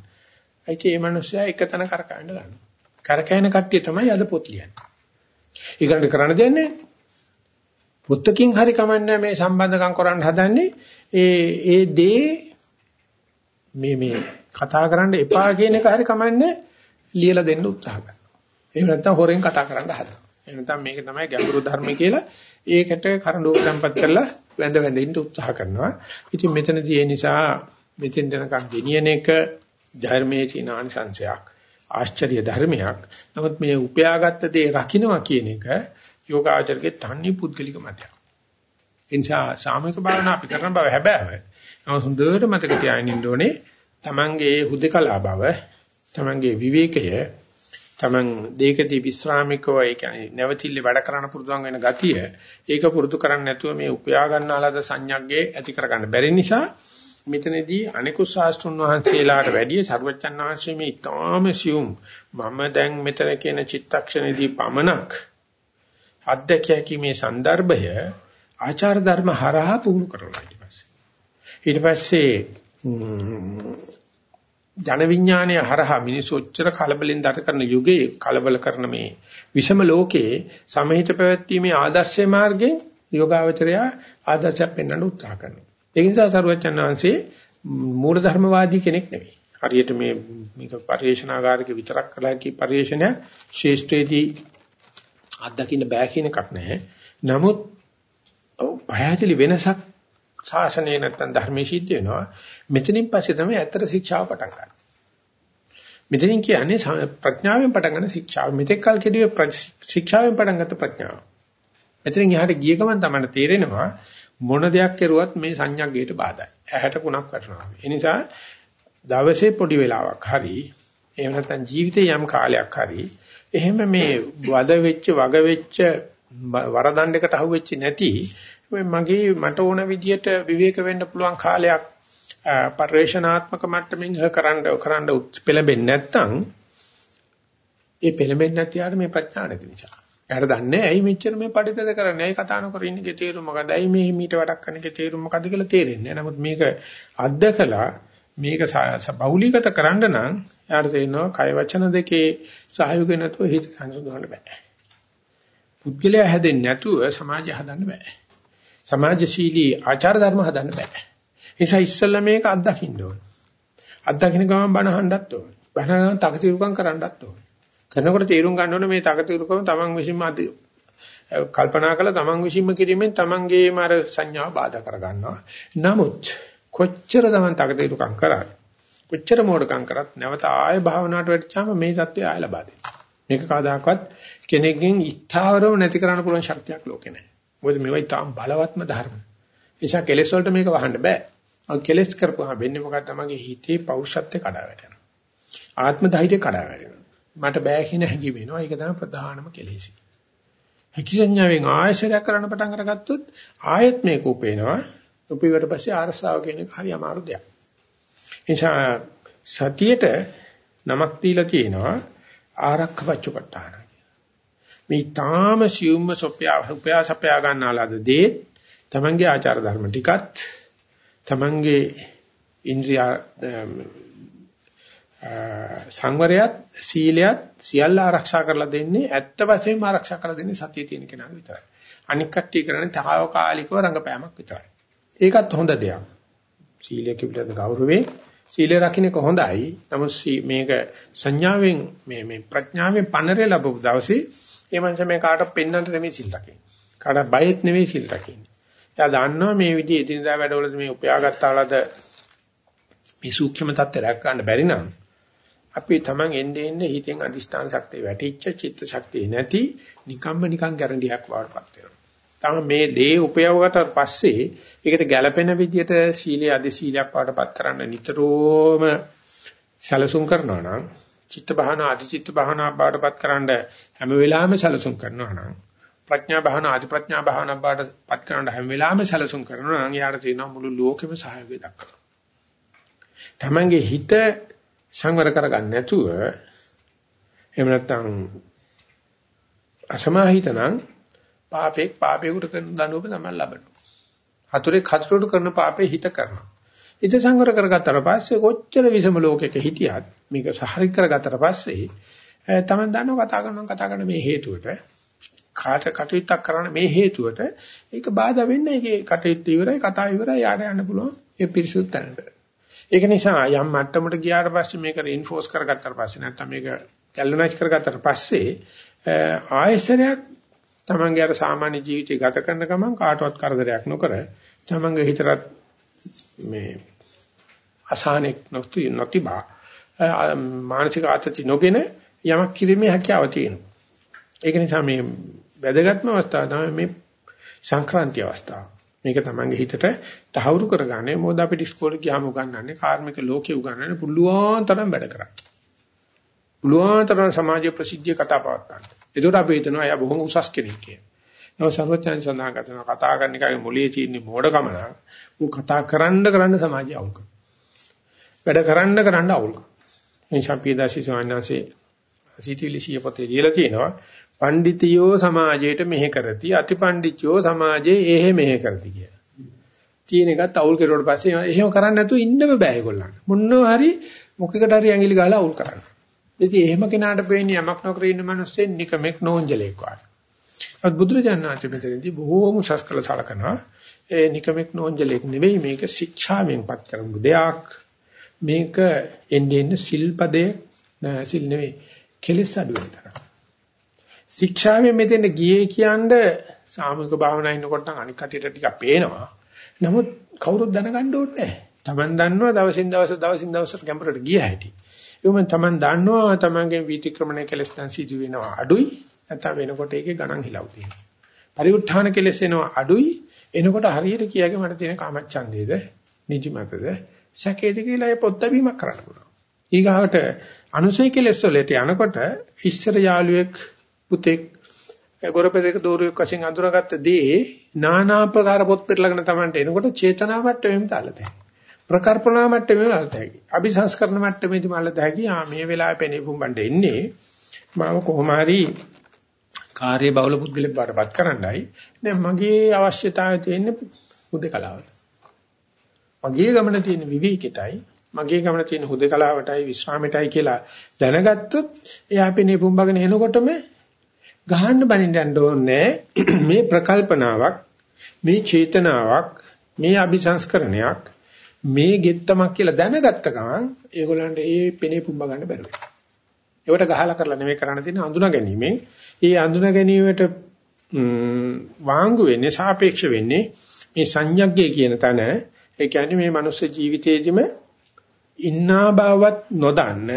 ඒකේ මේ මිනිස්සයා එක තැන කරකවන්න ගන්නවා. කරකැවෙන කට්ටිය තමයි අද පොත් ලියන්නේ. ඊගොල්ලෝ කරන්න දෙන්නේ පොත්තකින් හරි කමන්නේ මේ සම්බන්ධකම් කරන්න හදන්නේ ඒ ඒ දේ මේ මේ කතා කරන්න එපා කියන එක හරි කමන්නේ ලියලා දෙන්න උත්සාහ කරනවා. එහෙම නැත්නම් හොරෙන් කතා කරන්න හදනවා. එහෙම නැත්නම් මේක තමයි ගැඹුරු ධර්ම කියලා ඒකට කරඬුව tempත් කරලා වැඳ වැඳ ඉන්න උත්සාහ කරනවා. ඉතින් මෙතනදී ඒ නිසා මෙතෙන් දෙනකම් ගෙනියන එක ධර්මයේ තියෙන ආනිසංශයක්. ආශ්චර්ය ධර්මයක්. නමුත් මේ උපයාගත්ත දේ රකින්නවා කියන එක යෝගාචරයේ තන්නේ පුද්ගලික මතයක්. ඒ නිසා සාමූහික භාවනා අපි කරන බව හැබෑව. නමුත් හොඳට මතක තියාගෙන ඉන්න ඕනේ තමන්ගේ හුදකලා බව තමන්ගේ විවේකය තමන් දෙයකදී විශ්‍රාමිකව ඒ කියන්නේ නැවතිල්ල වැඩ කරන්න පුරුදුන් වෙන ගතිය ඒක පුරුදු කරන්නේ නැතුව මේ උපයා ගන්නාලාද සංඥාග්ගේ ඇති කරගන්න බැරි නිසා මෙතනදී අනිකුත් ශාස්ත්‍රුන් වහන්සේලාට වැඩිය සරුවච්චන් වහන්සේ මේ ඊටාම සියුම්. මම දැන් මෙතන කියන චිත්තක්ෂණේදී පමණක් අධ්‍යක්ෂකී මේ સંદર્ભය ආචාර ධර්ම හරහා පුහුණු කරනවා ඊට පස්සේ. ඊට පස්සේ ජන විඥානය හරහා මිනිස්සු ඔච්චර කලබලෙන් දර කරන යුගයේ කලබල කරන මේ විෂම ලෝකයේ සමහිත පැවැත්මේ ආදර්ශ මාර්ගයේ යෝගාවචරය ආදර්ශයක් පෙන්වන්න උත්සාහ කරනවා. ඒ නිසා සරුවචන් වහන්සේ මූල ධර්මවාදී කෙනෙක් නෙවෙයි. හරියට මේ මේක පරිේශනාගාරික විතරක් කළා කි පරිේශනයක් ශේෂ්ත්‍රයේදී අත්දකින්න බෑ කියන එකක් නැහැ. නමුත් පහදලි වෙනසක් ශාසනයේ නැත්තම් ධර්මයේ සිද්ධ වෙනවා. මෙතනින් පස්සේ තමයි ඇත්තට ශික්ෂාව පටන් ගන්න. මෙතනින් කියන්නේ ප්‍රඥාවෙන් පටන් ගන්න ශික්ෂාව. මෙතෙක් කල් කෙරුවේ ශික්ෂාවෙන් පටන් ගත්ත ප්‍රඥාව. මෙතනින් එහාට ගිය ගමන් තමයි තේරෙනවා මොන දෙයක් කරුවත් මේ සංඥාගේට බාධායි. ඇහැට කුණක් වැටෙනවා. ඒ නිසා දවසේ පොඩි වෙලාවක් හරි එහෙම නැත්නම් ජීවිතේ යම් කාලයක් හරි එහෙම මේ වද වෙච්ච වග වෙච්ච වරදණ්ඩකට අහුවෙච්ච නැති මගේ මට ඕන විදියට විවේක වෙන්න පුළුවන් කාලයක් පරිවේශනාත්මක මට්ටමින් කරන්න කරන්න පෙළඹෙන්නේ නැත්නම් ඒ පෙළඹෙන්නේ නැති යාට මේ ප්‍රඥා නැති නිසා. එයාට දන්නේ ඇයි මෙච්චර මේ පඬිතද කරන්නේ? ඇයි කතා නොකර ඉන්නේ තේරුම මොකද? ඇයි මේ මීට වැඩක් කරන්නගේ තේරුම මොකද්ද කියලා තේරෙන්නේ නැහැ. නමුත් මේක අත්දකලා මේක බහුලීගත කරන්න නම් යාට තේරෙනවා කය වචන දෙකේ සහයෝගය නැතුව හිත සංසුන්වන්න බෑ. පුද්ගලයා හැදෙන්නේ නැතුව සමාජය හදන්න බෑ. සමාජශීලී ආචාර ධර්ම හදන්න බෑ. ඒ නිසා ඉස්සෙල්ලා මේක අත්දකින්න ඕන. අත්දකින්න ගමන් බණ අහන්නත් ඕන. බණ නම් තකතිරුකම් කරන්නත් ඕන. කරනකොට තීරුම් ගන්න ඕනේ මේ තකතිරුකම තමන් විසින්ම කල්පනා කළා තමන් විසින්ම කිරීමෙන් තමන්ගේම අර සංඥාව බාධා කර ගන්නවා. නමුත් කොච්චර තමන් තකතිරුකම් කරත් කොච්චර මෝඩකම් කරත් නැවත ආය භාවනාවට වැටිච්චාම මේ தත්ත්වය ආය ලබා දෙනවා. මේක කවදාකවත් කෙනෙක්ගෙන් ඉස්තාවරව නැති කරන්න පුළුවන් ශක්තියක් ලෝකේ නැහැ. මොකද මේවා ඊටාම් බලවත්ම ධර්ම. නිසා කෙලෙස් වලට මේක වහන්න බෑ. අ කෙලෙස් කරපුවා වෙන්නේ මොකක්ද තමන්ගේ හිතේ පෞරුෂත්වය කඩා වැටෙනවා. ආත්ම ධෛර්යය කඩා වැටෙනවා. මට බෑ කියන හැඟීම එනවා. ඒක තමයි ප්‍රධානම කෙලෙසි. හැකියඥාවෙන් ආයශරයක් කරන්න පටන් අරගත්තොත් ආයත් මේක උපේනවා. උපේවට පස්සේ ආරසාව කියන එක හරි අමාරු දෙයක්. නිසා සතියේට නමක් දීලා තියෙනවා ආරක්ෂපච්චපට්ඨාන. මේ තාම සියුම්ම සොප්පයා උපයා සපයා ගන්නාලාද දේ තමන්ගේ ආචාර ධර්ම ටිකත් තමන්ගේ ඉන්ද්‍රිය සංවරයත් සීලයත් සියල්ල ආරක්ෂා කරලා දෙන්නේ ඇත්ත වශයෙන්ම ආරක්ෂා කරලා දෙන්නේ සතිය තියෙන කෙනාට විතරයි. අනික් කට්ටිය කරන්නේ తాවකාලිකව රංගපෑමක් විතරයි. ඒකත් හොඳ දෙයක්. සීලය කිව්ලද ගෞරවේ සීලය රකින්නක හොඳයි. නමුත් මේක සංඥාවෙන් මේ මේ ප්‍රඥාවෙන් පන්නරේ ලැබු දවසේ ඒ මනුස්සයා මේ කාටවත් පෙන්වන්නට නෙමෙයි සිල් රකින්නේ. කාටවත් බයෙත් නෙමෙයි සිල් රකින්නේ. එයා දන්නවා මේ විදිහේ එදිනදා වැඩවලදී මේ උපයාගත්තාලද මේ සූක්ෂම தත්ත්ව රැක ගන්න බැරි නම් අපි Taman එන්නේ එන්නේ හිතෙන් අදිෂ්ඨාන ශක්තිය වැටිච්ච චිත්ත ශක්තිය නැති නිකම්ම නිකම් ගැරන්ඩියක් වඩපත් වෙනවා. තම මේ දේ උපයවගත පස්සේ ඒකට ගැළපෙන විදිහට සීලයේ අධි සීලයක් වඩපත් කරන්න නිතරම සැලසුම් කරනවා නම් චිත්ත භාවනා අධි චිත්ත භාවනා බාටපත් කරන්න හැම වෙලාවෙම සැලසුම් කරනවා නම් ප්‍රඥා භාවනා අධි ප්‍රඥා භාවනා බාටපත් කරන්න හැම වෙලාවෙම සැලසුම් කරනවා නම් යාට තියෙනවා මුළු ලෝකෙම සහයෝගය දක්වනවා. තමන්ගේ හිත සංවර කරගන්න නැතුව එහෙම නැත්නම් අසමාහිතනම් පාපෙක් පාපේකට කරන දඬුවම තමයි ලබන්නේ. හතුරෙක් හතුරට කරන පාපේ හිත කරනවා. හිත සංවර කරගත්තට පස්සේ කොච්චර විසම ලෝකයක හිටියත් මේක සහරි කරගත්තට පස්සේ තමයි දන්නව කතා කරනවා කතා කරන මේ හේතුවට කාට කටයුත්තක් කරන්න මේ හේතුවට ඒක බාධා වෙන්නේ ඒකේ කටයුත්ත ඉවරයි කතාව ඉවරයි යාට යන්න පුළුවන් ඒ පිරිසුදු තැනට. ඒක නිසා යම් මට්ටමකට ගියාට පස්සේ මේක රීන්ෆෝස් කරගත්තාට පස්සේ නැත්නම් මේක ගැලනයිස් කරගත්තාට පස්සේ ආයශරයක් තමන්ගේ අර සාමාන්‍ය ජීවිතය ගත කරන ගමන් කාටවත් කරදරයක් නොකර තමන්ගේ හිතට මේ අසහනෙක් නොති නොතිබා මානසික ආතති නොගෙන යමක් කිරීමේ හැකියාව තියෙනවා. ඒක නිසා මේ වැදගත්ම අවස්ථාව තමයි මේ සංක්‍රාන්ති අවස්ථාව. මේක තමන්ගේ හිතට තහවුරු කරගන්නේ මොකද අපිට ඉස්කෝලේ ගියාම උගන්වන්නේ කාර්මික ලෝකේ උගන්වන්නේ පුළුවන් තරම් වැඩ කරන්න. පුළුවන් තරම් සමාජ ප්‍රසිද්ධිය කතා පවත්තන්න. ඒකට අපි හිතනවා එයා බොහොම උසස් කෙනෙක් කියලා. නෝ සර්වඥයන් සඳහන් කරනවා කතා කරන එකගේ මොලේ තියෙන මෝඩකම නම් ඌ කතා කරන්න කරන්න සමාජය අවුල් කරනවා. වැඩ කරන්න කරන්න අවුල් කරනවා. එනිසා පියදාසි ස්වාමීන් සිටිලිසිය පොතේ ලියලා තියෙනවා පඬිතියෝ සමාජයට මෙහෙ කරති අතිපඬිච්චෝ සමාජයේ එහෙ මෙහෙ කරති කියලා. තියෙන එකත් අවුල් කෙරුවට පස්සේ එහෙම කරන්නේ නැතුව ඉන්න බෑ ඒගොල්ලන්ට. මොනවා හරි මොකකට හරි ඇඟිලි ගහලා අවුල් කරන්න. ඉතින් එහෙම කෙනාට වෙන්නේ යමක් නොකර ඉන්න මිනිස්සෙන් නිකමෙක් නෝන්ජලෙක් වගේ. අත් බුදුරජාණන් වහන්සේ මෙතනදී බොහෝම උසස් කළ සලකනවා. ඒ නිකමෙක් නෝන්ජලෙක් නෙවෙයි මේක ශික්ෂාවෙන්පත් කරමු දෙයක්. මේක එන්නේ එන්නේ සිල්පදේ සිල් නෙවෙයි කෙලෙස් අඩු වෙන තරම්. ශික්ෂාවෙන් මෙතෙන් ගියේ කියන්නේ සාමික භාවනා ඉන්නකොට නම් අනික් කටියට ටිකක් පේනවා. නමුත් කවුරුත් දැනගන්න ඕනේ නැහැ. Taman දන්නවා දවසින් දවස දවසින් දවසට ගැඹුරට ගිය හැටි. එවම Taman දන්නවා Tamanගේ වීතික්‍රමණය කෙලස් දැන් සිදු වෙනවා අඩුයි. නැත්නම් වෙනකොට ඒකේ ගණන් හිලව් තියෙනවා. පරිඋත්ථාන කෙලස් එනවා අඩුයි. එනකොට හරියට කියාගේ මට තියෙන කාමච්ඡන්දේද නිදිමතද සැකේද කියලා ඒ පොත් බැීමක් කරන්න පුළුවන්. ඊගාවට අනුසය කෙලස් වලට යනකොට ඉස්සර යාළුවෙක් පුතෙක් ගොරපෙරේක දෝරුවෙක් වශයෙන් අඳුරගත්ත දේ নানা ආකාර පොත් පෙරලගෙන Tamanට එනකොට චේතනා මට්ටමෙම තලතයි. ප්‍රකල්පනා මට්ටමෙම තලතයි. අபிසංස්කරණ මට්ටමේදී මලතයි. ආ මේ වෙලාවේ පෙනීපුම් බණ්ඩ එන්නේ මම කොහොම හරි කාර්ය බහුල පුද්ගලෙක් බාටපත් කරන්නයි. දැන් මගේ අවශ්‍යතාවය තියෙන්නේ හුදකලාවට. මගේ ගමන තියෙන විවිකෙටයි, මගේ ගමන තියෙන හුදකලාවටයි, විශ්‍රාමයටයි කියලා දැනගත්තොත් එයා පෙනේ පුම්බගෙන එනකොටම ගහන්න බනින්න යන්න ඕනේ [CLEARS THROAT] මේ ප්‍රකල්පනාවක් මේ චේතනාවක් මේ අபிසංස්කරණයක් මේ ගෙත්තමක් කියලා දැනගත්ත ගමන් ඒගොල්ලන්ට ඒ පෙනේ පුම්බ ගන්න බැරුව. වෙනවා. ඒවට ගහලා කරලා නෙමෙයි කරන්න තියෙන අඳුන ගැනීමෙන්. ඒ අඳුන ගැනීමට වාංගු වෙන්නේ සාපේක්ෂ වෙන්නේ මේ සංඥග්ගය කියන තැන. ඒ කියන්නේ මේ මනුස්ස ජීවිතයේදීම ඉන්නා බවවත් නොදන්න.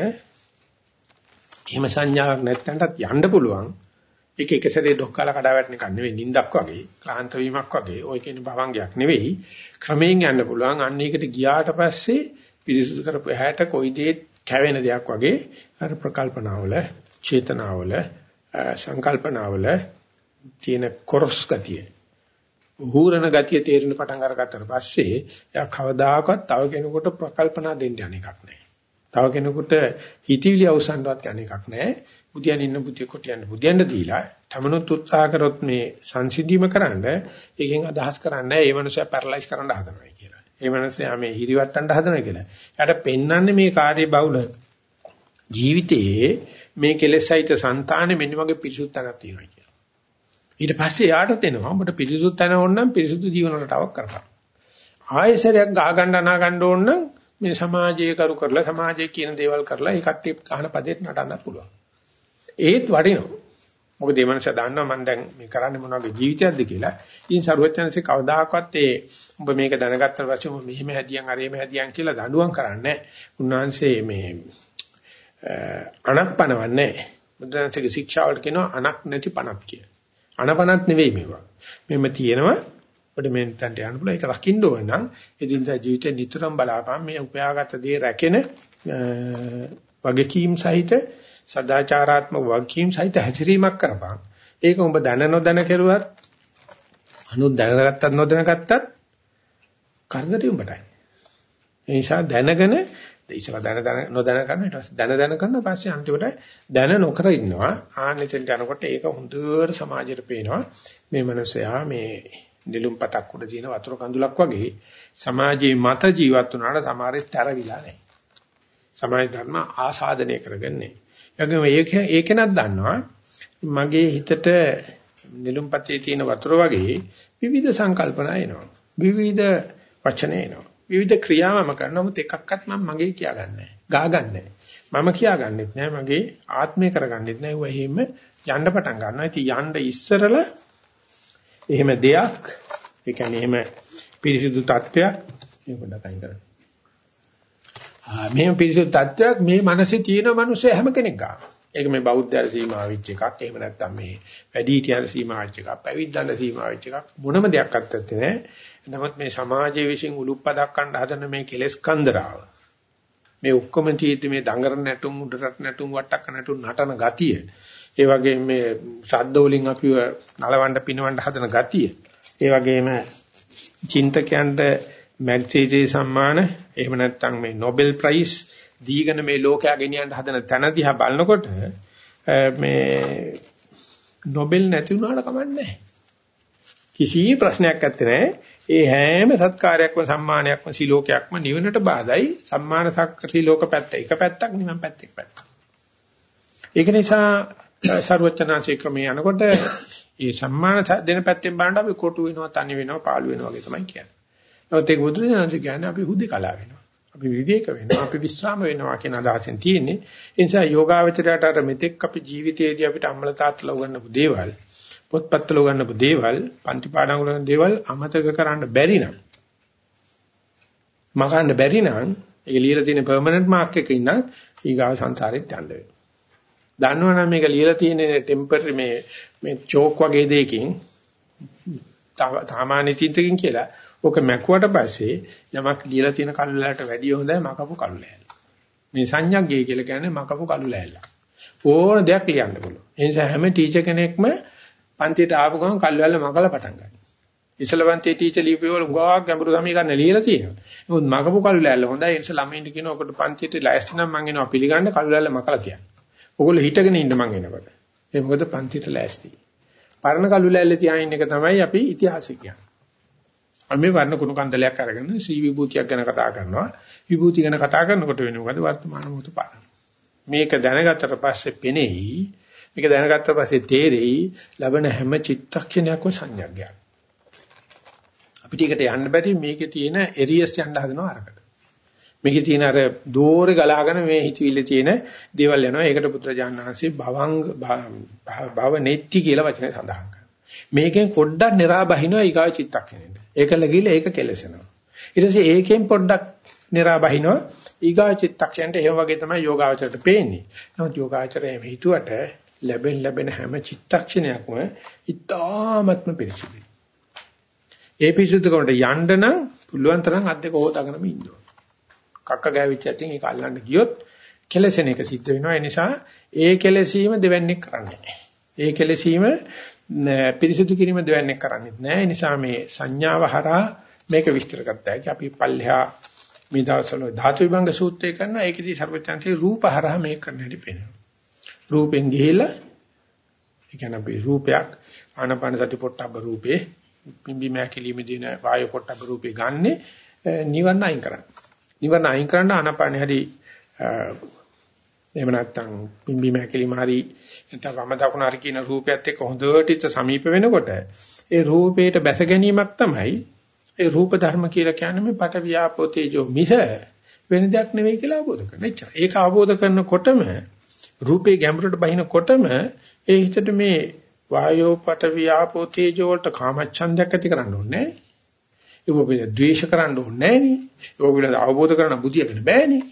එහෙම සංඥාවක් නැත්නම්ටත් යන්න පුළුවන්. ඒක එක සැරේ ඩොක්කල කඩා වැටෙන එකක් නෙවෙයි නිින්දක් වගේ ක්ලාන්ත වීමක් වගේ ඔය කියන භවංගයක් නෙවෙයි ක්‍රමයෙන් යන්න පුළුවන් අන්න ඒකට ගියාට පස්සේ පිරිසුදු කරපු හැට කොයි දේ කැවෙන දෙයක් වගේ අර ප්‍රකල්පනාවල චේතනාවල සංකල්පනාවල තියෙන කොරස් ගතිය උහුරන ගතිය තේරෙන පටන් අරගත්තට පස්සේ එයා කවදාකවත් තව කෙනෙකුට ප්‍රකල්පනා දෙන්න යන එකක් නැහැ. තව කෙනෙකුට හිතවිලි අවසන්වත් යන එකක් නැහැ. බුදියන් ඉන්න බුදිය කොටියන් බුදියන්ට දීලා තමනුත් උත්සාහ කරොත් මේ සංසිඳීම කරන්න ඒකෙන් අදහස් කරන්නේ ඒ මනුස්සයා පැරලයිස් කරන්න හදනවා කියලා. ඒ මනුස්සයා මේ හිරිවට්ටන්න හදනවා කියලා. එයාට පෙන්වන්නේ මේ කාර්ය බහුල ජීවිතයේ මේ කෙලෙසයිත సంతානේ මෙන්න වගේ පිරිසුදු තැනක් තියෙනවා කියලා. ඊට පස්සේ යාට තෙනවා ඔබට පිරිසුදු තැන ඕන නම් පිරිසුදු ජීවන රටාවක් කරපන්. ආයෙසරයක් ගහ ගන්න අනා ගන්න ඕන නම් මේ සමාජයේ කරු කරලා සමාජයේ කියන දේවල් කරලා ඒ කට්ටිය කහන පදේට නටන්න පුළුවන්. ඒත් වටිනවා. මොකද මේ මනස දන්නවා මම දැන් මේ කරන්නේ මොන වගේ ජීවිතයක්ද කියලා. ඉතින් සරුවචනසේ කවදාකවත් ඒ ඔබ මේක දැනගත්තට පස්සේ ඔබ මෙහෙම හැදියන් අරේම හැදියන් කියලා දඬුවම් කරන්නේ උන්වහන්සේ මේ අනක් පනවන්නේ බුදුන්සේගේ ශික්ෂාවල කියනවා අනක් නැති පණක් කියලා. අනපනක් නෙවෙයි මේවා. මෙන්න තියෙනවා ඔබට මේ තන්ට යන්න පුළුවන් ඒක රකින්න ඕන නම් එදිනදා ජීවිතේ නිතරම බලාපන් මේ උපයාගත් දේ රැකෙන වගකීම් සහිත සදාචාරාත්මක වගකීම් සහිත හැසිරීමක් කරපන්. ඒක උඹ දැන නොදැන කෙරුවත් අනු දැනගත්තත් නොදැනගත්තත් කරදරේ උඹටයි. ඒ නිසා දැනගෙන ඉස්සලා දැන දැන නොදැන කරන ඊට පස්සේ දැන දැන කරන පස්සේ අන්තිමට දැන නොකර ඉන්නවා. ආන්නෙතෙන් යනකොට ඒක හොඳට සමාජයට පේනවා. මේ මිනිසයා මේ නිලුම් පතක් උඩ තියෙන වතුර කඳුලක් වගේ සමාජයේ මත ජීවත් වුණාට සමහරෙත් තරවිලා නැහැ. සමාජ ධර්ම ආසාදනය කරගන්නේ. ඒගොම ඒක ඒකෙනක් දන්නවා මගේ හිතට නිලුම්පතේ තියෙන වතුර වගේ විවිධ සංකල්පනා එනවා. විවිධ වචන එනවා. විවිධ ක්‍රියා මම කරන නමුත් එකක්වත් මම මගේ කියාගන්නේ නැහැ. ගාගන්නේ මම කියාගන්නෙත් නැහැ. මගේ ආත්මය කරගන්නෙත් නැහැ. ඒව එහෙම යන්න පටන් ගන්නවා. ඉතින් යන්න ඉස්සරලා එහෙම දෙයක් ඒ කියන්නේ එහෙම පිරිසිදු තත්වයක් මේ පොඩ්ඩක් අයින් කරන්න. මේ පිරිසුදු තත්වයක් මේ මනසේ තියෙන මිනිස්සු හැම කෙනෙක් ගන්න. ඒක මේ බෞද්ධයර සීමා වෙච්ච එකක්. එහෙම නැත්නම් මේ වැඩිහිටියන් සීමා වෙච්ච එකක්. පැවිද්දන් සීමා වෙච්ච එකක්. මොනම දෙයක් අත්තත් නැහැ. නමුත් මේ සමාජයේ විසින් උලුප්පදක් ගන්න හදන මේ කෙලෙස් කන්දරාව. මේ ඔක්කොම තියෙද්දි මේ දඟර නැටුම් උඩරට නැටුම් වට්ටක්ක නැටුම් නටන ගතිය. ඒ වගේම මේ ශබ්ද වලින් අපිව නලවන්න පිනවන්න හදන ගතිය. ඒ වගේම චින්තකයන්ට මැග්සේජේ සම්මාන එහෙම නැත්නම් මේ Nobel Prize දීගෙන මේ ලෝකයා ගෙනියන්න හදන තැන දිහා බලනකොට මේ Nobel නැති වුණාට කමන්නේ කිසි ප්‍රශ්නයක් නැත්තේ නෑ. ඒ හැම සත්කාරයක්ම සම්මානයක්ම සිලෝකයක්ම නිවනට බාධායි. සම්මාන සිලෝක පැත්ත එක පැත්තක් නිවන පැත්ත එක පැත්තක්. ඒක නිසා ਸਰවචනාචේ ක්‍රමයේ යනකොට මේ සම්මාන දෙන පැත්තෙන් බලනකොට අපි කොටු වෙනවා, තනි වෙනවා, පාළු වෙනවා වගේ තමයි කියන්නේ. නමුත් ඒක බුදුරජාණන්සේ කියන්නේ අපි හුදේකලා වෙනවා. අපි විවේක වෙනවා. අපි විස්්‍රාම වෙනවා කියන අදහසෙන් තියෙන්නේ. ඒ නිසා යෝගාවචරයට අර මෙතෙක් අපි ජීවිතයේදී අපිට අම්මල තාත්තලා උගන්වපු දේවල්, පොත්පත්වල උගන්වපු දේවල්, පන්ති පාඩම් වල දේවල් අමතක කරන්න බැරි නම් මකන්න බැරි නම් ඒක ලියලා තියෙන පර්මනන්ට් මාක් එකක ඉන්න ඊගාව සංසාරෙත් යන්න වෙනවා. දන්නවනම් මේක ලියලා තියෙන ටෙම්පරරි මේ මේ චෝක් වගේ දෙයකින් සාමාන්‍ය තින්තකින් කියලා ඕක මැකුවට පස්සේ යමක් ලියලා තියෙන කළු ලෑල්ලට වැඩිය හොඳයි මකපු කළු ලෑල්ල. මේ සංඥාග්ගය කියලා කියන්නේ මකපු කළු ලෑල්ල. ඕන දෙයක් ලියන්න පුළුවන්. ඒ නිසා හැම ටීචර් කෙනෙක්ම පන්තියට ආපු ගමන් කළු ලෑල්ල මකලා පටන් ගන්නවා. ඉස්සලවන්තේ ටීචර් ලියපුවල ගාක් ගැඹුරු සමීකරණ ලියලා තියෙනවා. නමුත් මකපු කළු ලෑල්ල හොඳයි. ඒ නිසා ළමයින්ට කියනවා ඔකට පන්තියට ලෑස්ති නම් මං එනවා පිළිගන්න කළු ලෑල්ල මකලා තියන්න. ඔයගොල්ලෝ හිටගෙන ඉන්න මං එනකොට. ඒ මොකද පන්තියට ලෑස්ති. පරණ කළු ලෑල්ලේ තියාගෙන එක තමයි අපි ඉතිහාසය කියන්නේ. අපි මේ වර්ණ කුණු කන්දලයක් අරගෙන ශ්‍රී විභූතියක් ගැන කතා කරනවා. විභූති ගැන කතා කරනකොට වෙන්නේ මොකද වර්තමාන මොහොත පාන. මේක දැනගත්තට පස්සේ පෙනෙයි. මේක දැනගත්තට පස්සේ තේරෙයි. ලබන හැම චිත්තක්ෂණයක්ම සංඥාගයක්. අපිට ඒකට යන්න බැරි මේකේ තියෙන එරියස් යන්න හදනවා අරකට. මේකේ තියෙන අර දෝරේ ගලාගෙන මේ හිතවිල්ල තියෙන දේවල් යනවා. ඒකට පුත්‍රජාන විශ්වාසී භවංග භව නෙත්ති කියලා වචනේ සඳහන් කරනවා. මේකෙන් පොඩ්ඩක් නිරාබහිනවා ඊගා චිත්තක්ෂණයට. ඒකල ගිහලා ඒක කෙලසෙනවා. ඊට පස්සේ ඒකෙන් පොඩ්ඩක් නිරාබහිනවා ඊගා චිත්තක්ෂණයට එහෙම වගේ තමයි යෝගාචරයට පේන්නේ. නමුත් යෝගාචරය එහෙම හිතුවට ලැබෙන ලැබෙන හැම චිත්තක්ෂණයක්ම ඉතාමත්ම පිරිසිදුයි. ඒ පිරිසිදුකමට යන්න නම් පුළුවන් තරම් අත් දෙක හොදාගෙනම ඉන්න ඕන. කක්ක ගෑවිච්ච ඇතින් ඒක අල්ලන්න ගියොත් කෙලසෙන එක සිද්ධ වෙනවා. ඒ නිසා ඒ කෙලසීම දෙවන්නේ කරන්නේ ඒ කෙලසීම පිරිසිදු කිරීම දෙවන්නේ කරන්නේ නැහැ. ඒ නිසා මේ සංඥාව හරහා මේක විස්තර කරත්තා. අපි පල්ලෙහා මේ දවස්වල ධාතු විභංග සූත්‍රය කරනවා. ඒකෙදී සර්වඥාන්සේ රූප හරහා මේක කරන්න හැටි පේනවා. රූපෙන් ගිහිලා ඒ කියන්නේ අපි රූපයක් ආනපාන සති පොට්ටබ්බ රූපේ පිම්බි මෑකිලිමේ දින වායු පොට්ටබ්බ රූපේ ගන්නෙ නිවන්න අයින් කරන්නේ. නිවන අයින් කරන්න ආනපාන හැටි එහෙම නැත්නම් පිම්බි මෑකිලිම හරි නැත්නම් වම දකුණ හරි කියන රූපයත් එක්ක හොඳට සමීප වෙනකොට ඒ රූපේට බැස ගැනීමක් තමයි ඒ රූප ධර්ම කියලා කියන්නේ මේ පට වියාපෝ තේජෝ මිස වෙන දෙයක් නෙවෙයි කියලා අවබෝධ කරගන්න. එච්චර. ඒක අවබෝධ කරනකොටම රූපේ ගැඹුරට බහිනකොටම ඒ හිතට මේ වායෝ පට වියාපෝ තේජෝ වලට කාමච්ඡන්දයක් ඇති කරන්න ඕනේ නැහැ. ඒක පිළිබඳ ද්වේෂ කරන්න ඕනේ නෑනේ. ඒක පිළිබඳ අවබෝධ කරගන්න බුදියගෙන බෑනේ.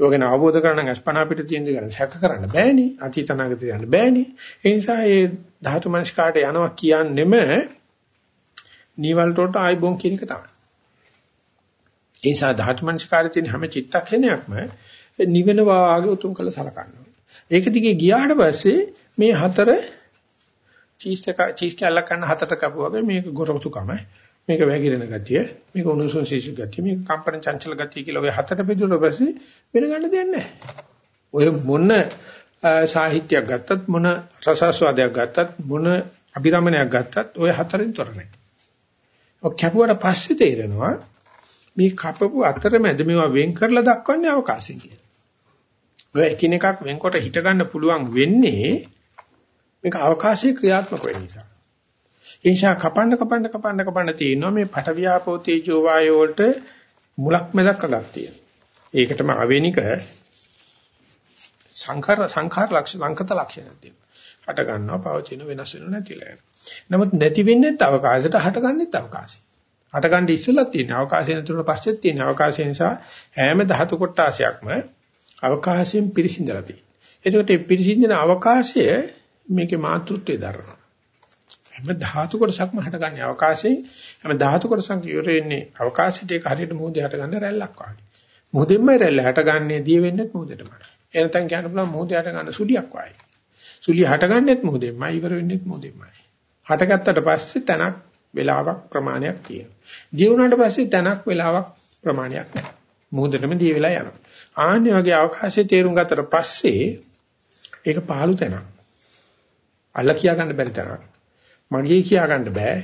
ඒක ගැන අවබෝධ කරගන්න අස්පනා පිට තියෙන දේ ගැන සැක කරන්න බෑනේ. අතීතනාගත යන්න බෑනේ. ඒ නිසා මේ ධාතු මනස්කාට යනවා කියන්නෙම නීවල් වලට ආයිබෝන් කියන එක තමයි. ඒ නිසා ධාතු මනස්කාරයේ තියෙන හැම චිත්තක්ෂණයක්ම නිවෙන වාගේ උතුම් කළ සලකනවා. ඒක දිගේ ගියාට පස්සේ මේ හතර චීස් එක චීස් කැල්ලක් ගන්න හතට කපුවාගේ මේක ගොරසුකම මේක වැగిරෙන ගතිය, මේක උණුසුම් සීසු ගතිය, මේක කම්පන චංචල ගතිය කියලා ඔය හතට බෙදුණා පස්සේ වෙන ගන්න දෙයක් නැහැ. ඔය මොන සාහිත්‍යයක් ගත්තත් මොන රසාස්වාදයක් ගත්තත් මොන අභිරමණයක් ගත්තත් ඔය හතරෙන් තොර නැහැ. ඔක් කැපුවට පස්සේ තේරෙනවා මේ කපපු අතරමැද මේවා වෙන් කරලා දක්වන්නේ අවකාශයෙන් කියලා. ඔය එකිනෙකක් වෙන්කොට හිට ගන්න පුළුවන් වෙන්නේ මේක අවකාශයේ ක්‍රියාත්මක වෙන නිසා. ඒ නිසා කපන්න කපන්න කපන්න කපන්න තියෙනවා මේ පටවියාපෝ තේජෝ වායෝ වලට මුලක් මැදක් අගක් තියෙනවා. ඒකටම අවේනික සංඛාර සංඛාර ලක්ෂණ සංකත ලක්ෂණ තියෙනවා. හට ගන්නවා පවතින වෙනස් වෙනව නැතිලා යනවා. නමුත් නැති වෙන්නේත් අවකාශයට හට ගන්නෙත් අවකාශය. හට ගන්න ඉස්සෙල්ලත් තියෙන අවකාශය නතුන පස්සෙත් තියෙන අවකාශය නිසා හැම ධාතු කොටාසයක්ම අවකාශයෙන් පිරිසිඳලා තියෙනවා. එතකොට මේ පිරිසිඳන අවකාශය මේකේ මාතෘත්වයේ දරනවා. හැම ධාතු කොටසක්ම හටගන්නේ අවකාශයෙන් හැම ධාතු කොටසක් ඉවර වෙන්නේ අවකාශයට ඒක හරියට මොහොතේ හටගන්න රැල්ලක් වගේ. මොහොතෙන්ම රැල්ල හටගන්නේ දිය වෙන්නේ මොහොතේටම. එනතන් කියන්න පුළුවන් මොහොතේ හටගන්න සුලියක් වගේ. සුලිය හටගන්නේත් මොහොතෙන්මයි ඉවර වෙන්නේත් මොහොතෙන්මයි. හටගත්තට පස්සේ තනක් වෙලාවක් ප්‍රමාණයක් තියෙනවා. දිය වුණාට පස්සේ තනක් වෙලාවක් ප්‍රමාණයක් නැහැ. මොහොතේටම දිය වෙලා යනවා. ආන්නේ වගේ අවකාශයේ තේරුම් ගත්තට පස්සේ ඒක පහළු තැනක්. අල්ල කියා ගන්න බැරි තරක්. මගේ කියා ගන්න බෑ.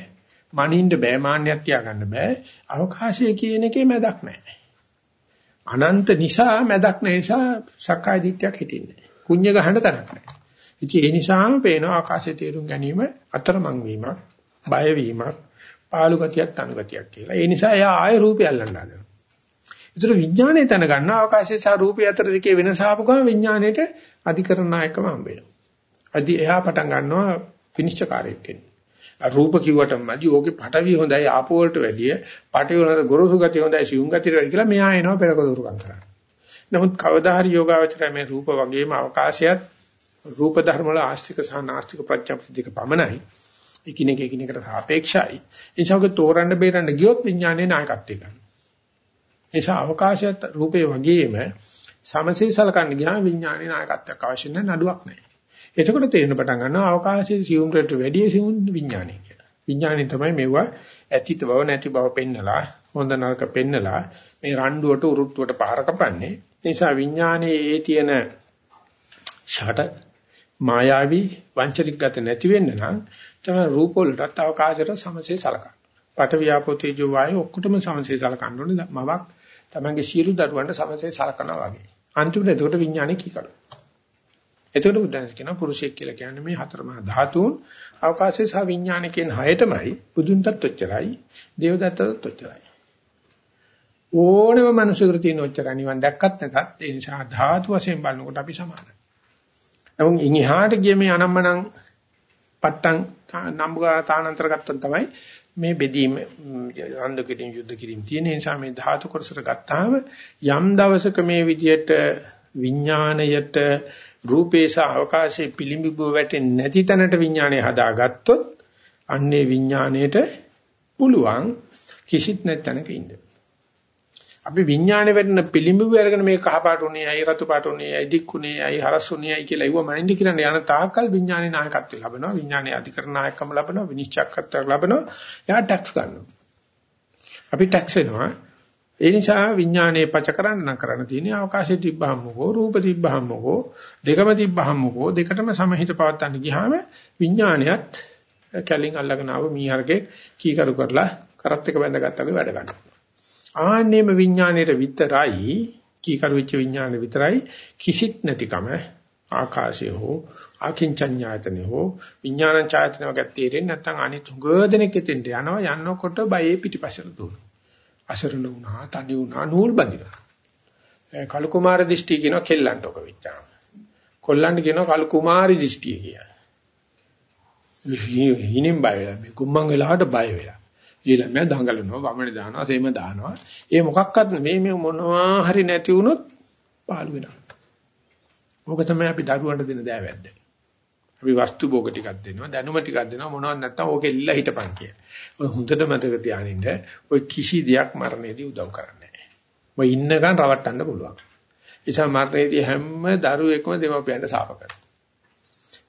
මනින්න බෑ මාන්නයක් තියා ගන්න බෑ. අවකාශය කියන එකේ මැදක් නැහැ. අනන්ත නිසා මැදක් නැහැ නිසා සක්කාය දිට්ඨියක් හිටින්නේ. කුඤ්ඤ ගහන්න තරක් නැහැ. ඉතින් ඒ නිසාම පේනවා ආකාශයේ තේරුම් ගැනීම අතරමං වීමක්, බය වීමක්, පාළු ගතියක්, තනු ගතියක් කියලා. ඒ නිසා එයා ආය රූපය අල්ලන්න හදනවා. ඒතර විඥානයේ තන ගන්න අවකාශය සහ රූපය අතර දෙකේ වෙනස ආපු ගමන් විඥාණයට අධිකරණ නායකම හම්බ වෙනවා. අදි එහා පටන් ගන්නවා විනිශ්චයකාරයෙක් වෙන්නේ. රූප කිව්වටම මදි ඕකේ පටවි හොඳයි ආපෝ වලට වැඩිය පටවි වල ගොරෝසු ගතිය හොඳයි සියුම් ගතියට වැඩි කියලා මෙහා එනවා පෙරකදුරුකම් කරන්න. නමුත් කවදා හරි යෝගාවචරය මේ රූප වගේම අවකාශයත් රූප ධර්ම වල ආස්තික සහ නාස්තික ප්‍රත්‍යක්ෂ දෙක පමණයි. එකිනෙක එකිනෙකට සාපේක්ෂයි. ඒසවගේ තෝරන්න බේරන්න ගියොත් විඥානයේ නායකත්වය ගන්න. ඒසා අවකාශයත් රූපේ වගේම සමසේ සලකන්න ගියාම විඥානයේ නායකත්වයක් අවශ්‍ය නැහැ නඩුවක් නැහැ. එතකොට තේරෙන පටන් ගන්නවා අවකාශයේ සියුම් රට වැඩි සියුම් විඥානය කියලා. විඥානය තමයි මෙවුවා ඇතිත බව නැති බව පෙන්නලා හොඳ නරක පෙන්නලා මේ රණ්ඩුවට උරුට්ටුවට පහර කපන්නේ. ඒ නිසා විඥානයේ ඒ තියෙන ෂට මායාවී වංචනික ගත නැති වෙන්න නම් තමයි රූප වලටත් අවකාශයට සමසේ සලකන්න. පට වියාපෝ තේජෝ වායු ඔක්කොටම සමසේ සලකන්න ඕනේ. මවක් තමන්ගේ සියලු දරුවන්ට සමසේ සලකනවා වගේ. අන්තිමට එතකොට විඥානේ කීකරු. එතකොට බුදුන් කියනවා පුරුෂයෙක් කියලා කියන්නේ මේ හතර මහා ධාතුන් අවකාශය සහ විඥාන කියන හයටමයි බුදුන්ටත් ඔච්චරයි දේවදත්තටත් ඔච්චරයි. ඕනම මිනිසෙකුට තියෙන ඔච්චර නිවන් දැක්කත් නැතත් ඒ නිසා ධාතු වශයෙන් බලනකොට අපි සමානයි. නමුත් ඉන් එහාට ගිය මේ අනම්මනම් පට්ටම් නම්බුගා තානන්තර ගත්තොත් තමයි මේ බෙදීම අන්දු කිරීම යුද්ධ කිරීම තියෙන නිසා මේ ධාතු කොටසට ගත්තාම යම් දවසක මේ විදියට විඥාණයට රූපේස අවකාශයේ පිළිඹුව වැටෙන්නේ නැති තැනට විඥාණය හදාගත්තොත් අන්නේ විඥාණයට පුළුවන් කිසිත් නැතනක ඉන්න. අපි විඥානේ වෙන්න පිළිඹුව අරගෙන මේ කහ පාට උනේ අය රතු පාට උනේ අය දික්ුනේ අය හරස් උනේ අය කියලා ඉව මනින්ද කියන යන තාක්කල් විඥානේ නායකත්වය ලබනවා විඥානේ අධිකරණ නායකකම ලබනවා විනිශ්චයකත්වයක් ලබනවා එයා ටැක්ස් ගන්නවා අපි ටැක්ස් වෙනවා ඒ නිසා විඥානේ පච කරන්න නම් කරන්න තියෙන්නේ අවකාශයේ තිබ්බහම මොකෝ රූප තිබ්බහම මොකෝ දෙකම තිබ්බහම මොකෝ දෙකටම සමහිත පවත්තන්න ගියාම විඥානයත් කැලින් අල්ලගෙන ආව මීහරකේ කීකරු කරලා කරත් එක බැඳගත්තා වගේ වැඩ ගන්නවා ආන්නේම විඥාණයට විතරයි කීකරු වෙච්ච විඥාණය විතරයි කිසිත් නැතිකම ආකාශය හෝ අකින්චඤ්ඤායතන හෝ විඥාන ඡායතන වගේ තේරෙන්නේ නැත්නම් අනිත් හුඟදෙනෙක් එතෙන්ට යනවා යනකොට බයේ පිටිපස්සට දුවන අසරණ වුණා තනි වුණා නූල් බඳිනවා. කලු කුමාර දිෂ්ටි කියන කෙල්ලන්ට ඔක වෙච්චා කොල්ලන්ට කියනවා කලු කුමාරි දිෂ්ටි කියලා. හිණින් බය වෙලා මේ කුම්මන් වෙලාවට බය වෙලා. ඊළඟ දඟලනවා වමනේ දානවා සෙම දානවා. ඒ මොකක්වත් මේ මේ මොනවා හරි නැති වුණොත් පාළු වෙනවා. ඕක තමයි අපි දරුවන්ට දෙන දෑවැද්ද? අපි වස්තු භෝග ටිකක් දෙනවා දැනුම ටිකක් දෙනවා මොනවත් නැත්තම් ඕකේ ඉල්ල හිටපන් කිය. ඔය හොඳට මතක තියානින්න ඔය කිසි දෙයක් මරණයේදී උදව් කරන්නේ නැහැ. ඔය ඉන්නකන් රවට්ටන්න පුළුවන්. ඒසම මරණයේදී හැම දරුවෙක්ම දෙමව්පියන්ට සාප කරනවා.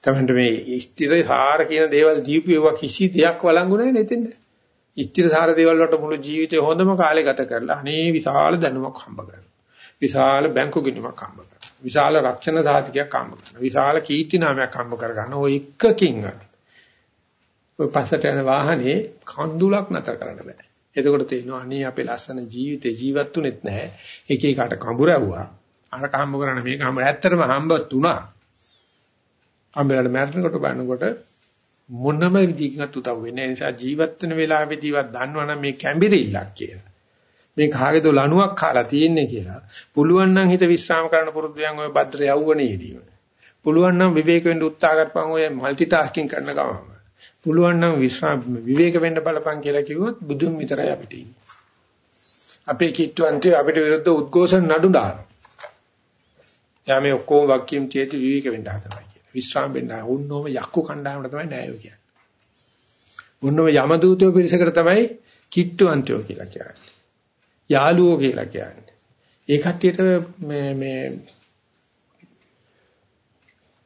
තමන්ට මේ ස්ථිර සාර කියන දේවල් දීපු ඒවා කිසි දෙයක් වළංගු නැහැ නෙතෙන්ද. ඉච්ඡිතසාර දේවල් වලට මුළු ජීවිතේ හොඳම කාලේ ගත කරලා අනේ විශාල දැනුමක් හම්බ කරනවා. විශාල බැංකු ගිණුමක් හම්බ කරනවා. විශාල රක්ෂණ සාධකයක් හම්බ කරනවා. විශාල කීර්ති නාමයක් හම්බ කරගන්න ඔය එකකින් ඔය පස්සට යන වාහනේ කඳුලක් නැතර කරන්න බෑ. එතකොට තේරෙනවා අනේ අපේ ලස්සන ජීවිතේ ජීවත් උනේත් නැහැ. එක එකට කඹරවුවා. අරක හම්බ කරන්න මේක හම්බ ඇත්තටම හම්බ තුනා. හම්බෙලාට මැරෙනකොට බලනකොට මොනම විදිහකින්වත් උදව් වෙන්නේ නිසා ජීවත් වෙන වෙලාවෙදීවත් දන්නවනම් මේ කැඹිරිල්ලක් කියලා. මේ කාගේද ලණුවක් කාලා තියෙන්නේ කියලා. පුළුවන් නම් හිත විශ්‍රාම කරන්න පුරුදු වෙන ඔය භද්‍ර යවුවනේදීම. පුළුවන් නම් විවේක වෙන්න උත්සාහ කරපන් ඔය মালටි ටාස්කින් කරන ගමම. පුළුවන් නම් විශ්‍රාම විවේක වෙන්න බලපන් කියලා කිව්වොත් බුදුන් විතරයි අපිට ඉන්නේ. අපේ කිට්ටුවන්ට අපිට විරුද්ධ උද්ඝෝෂණ නඩු දානවා. යා මේ ඔක්කොම වක්කීම් තියෙති විවේක වෙන්න හදනවා. විශ්‍රාම වෙන්න ඕනෝම යක්කු කණ්ඩායමට තමයි ණයව කියන්නේ. ඕනෝම යම දූතයෝ පිරිසකට තමයි කිට්ටුවන්තයෝ කියලා කියන්නේ. යාළුවෝ කියලා කියන්නේ. ඒ කට්ටියට මේ මේ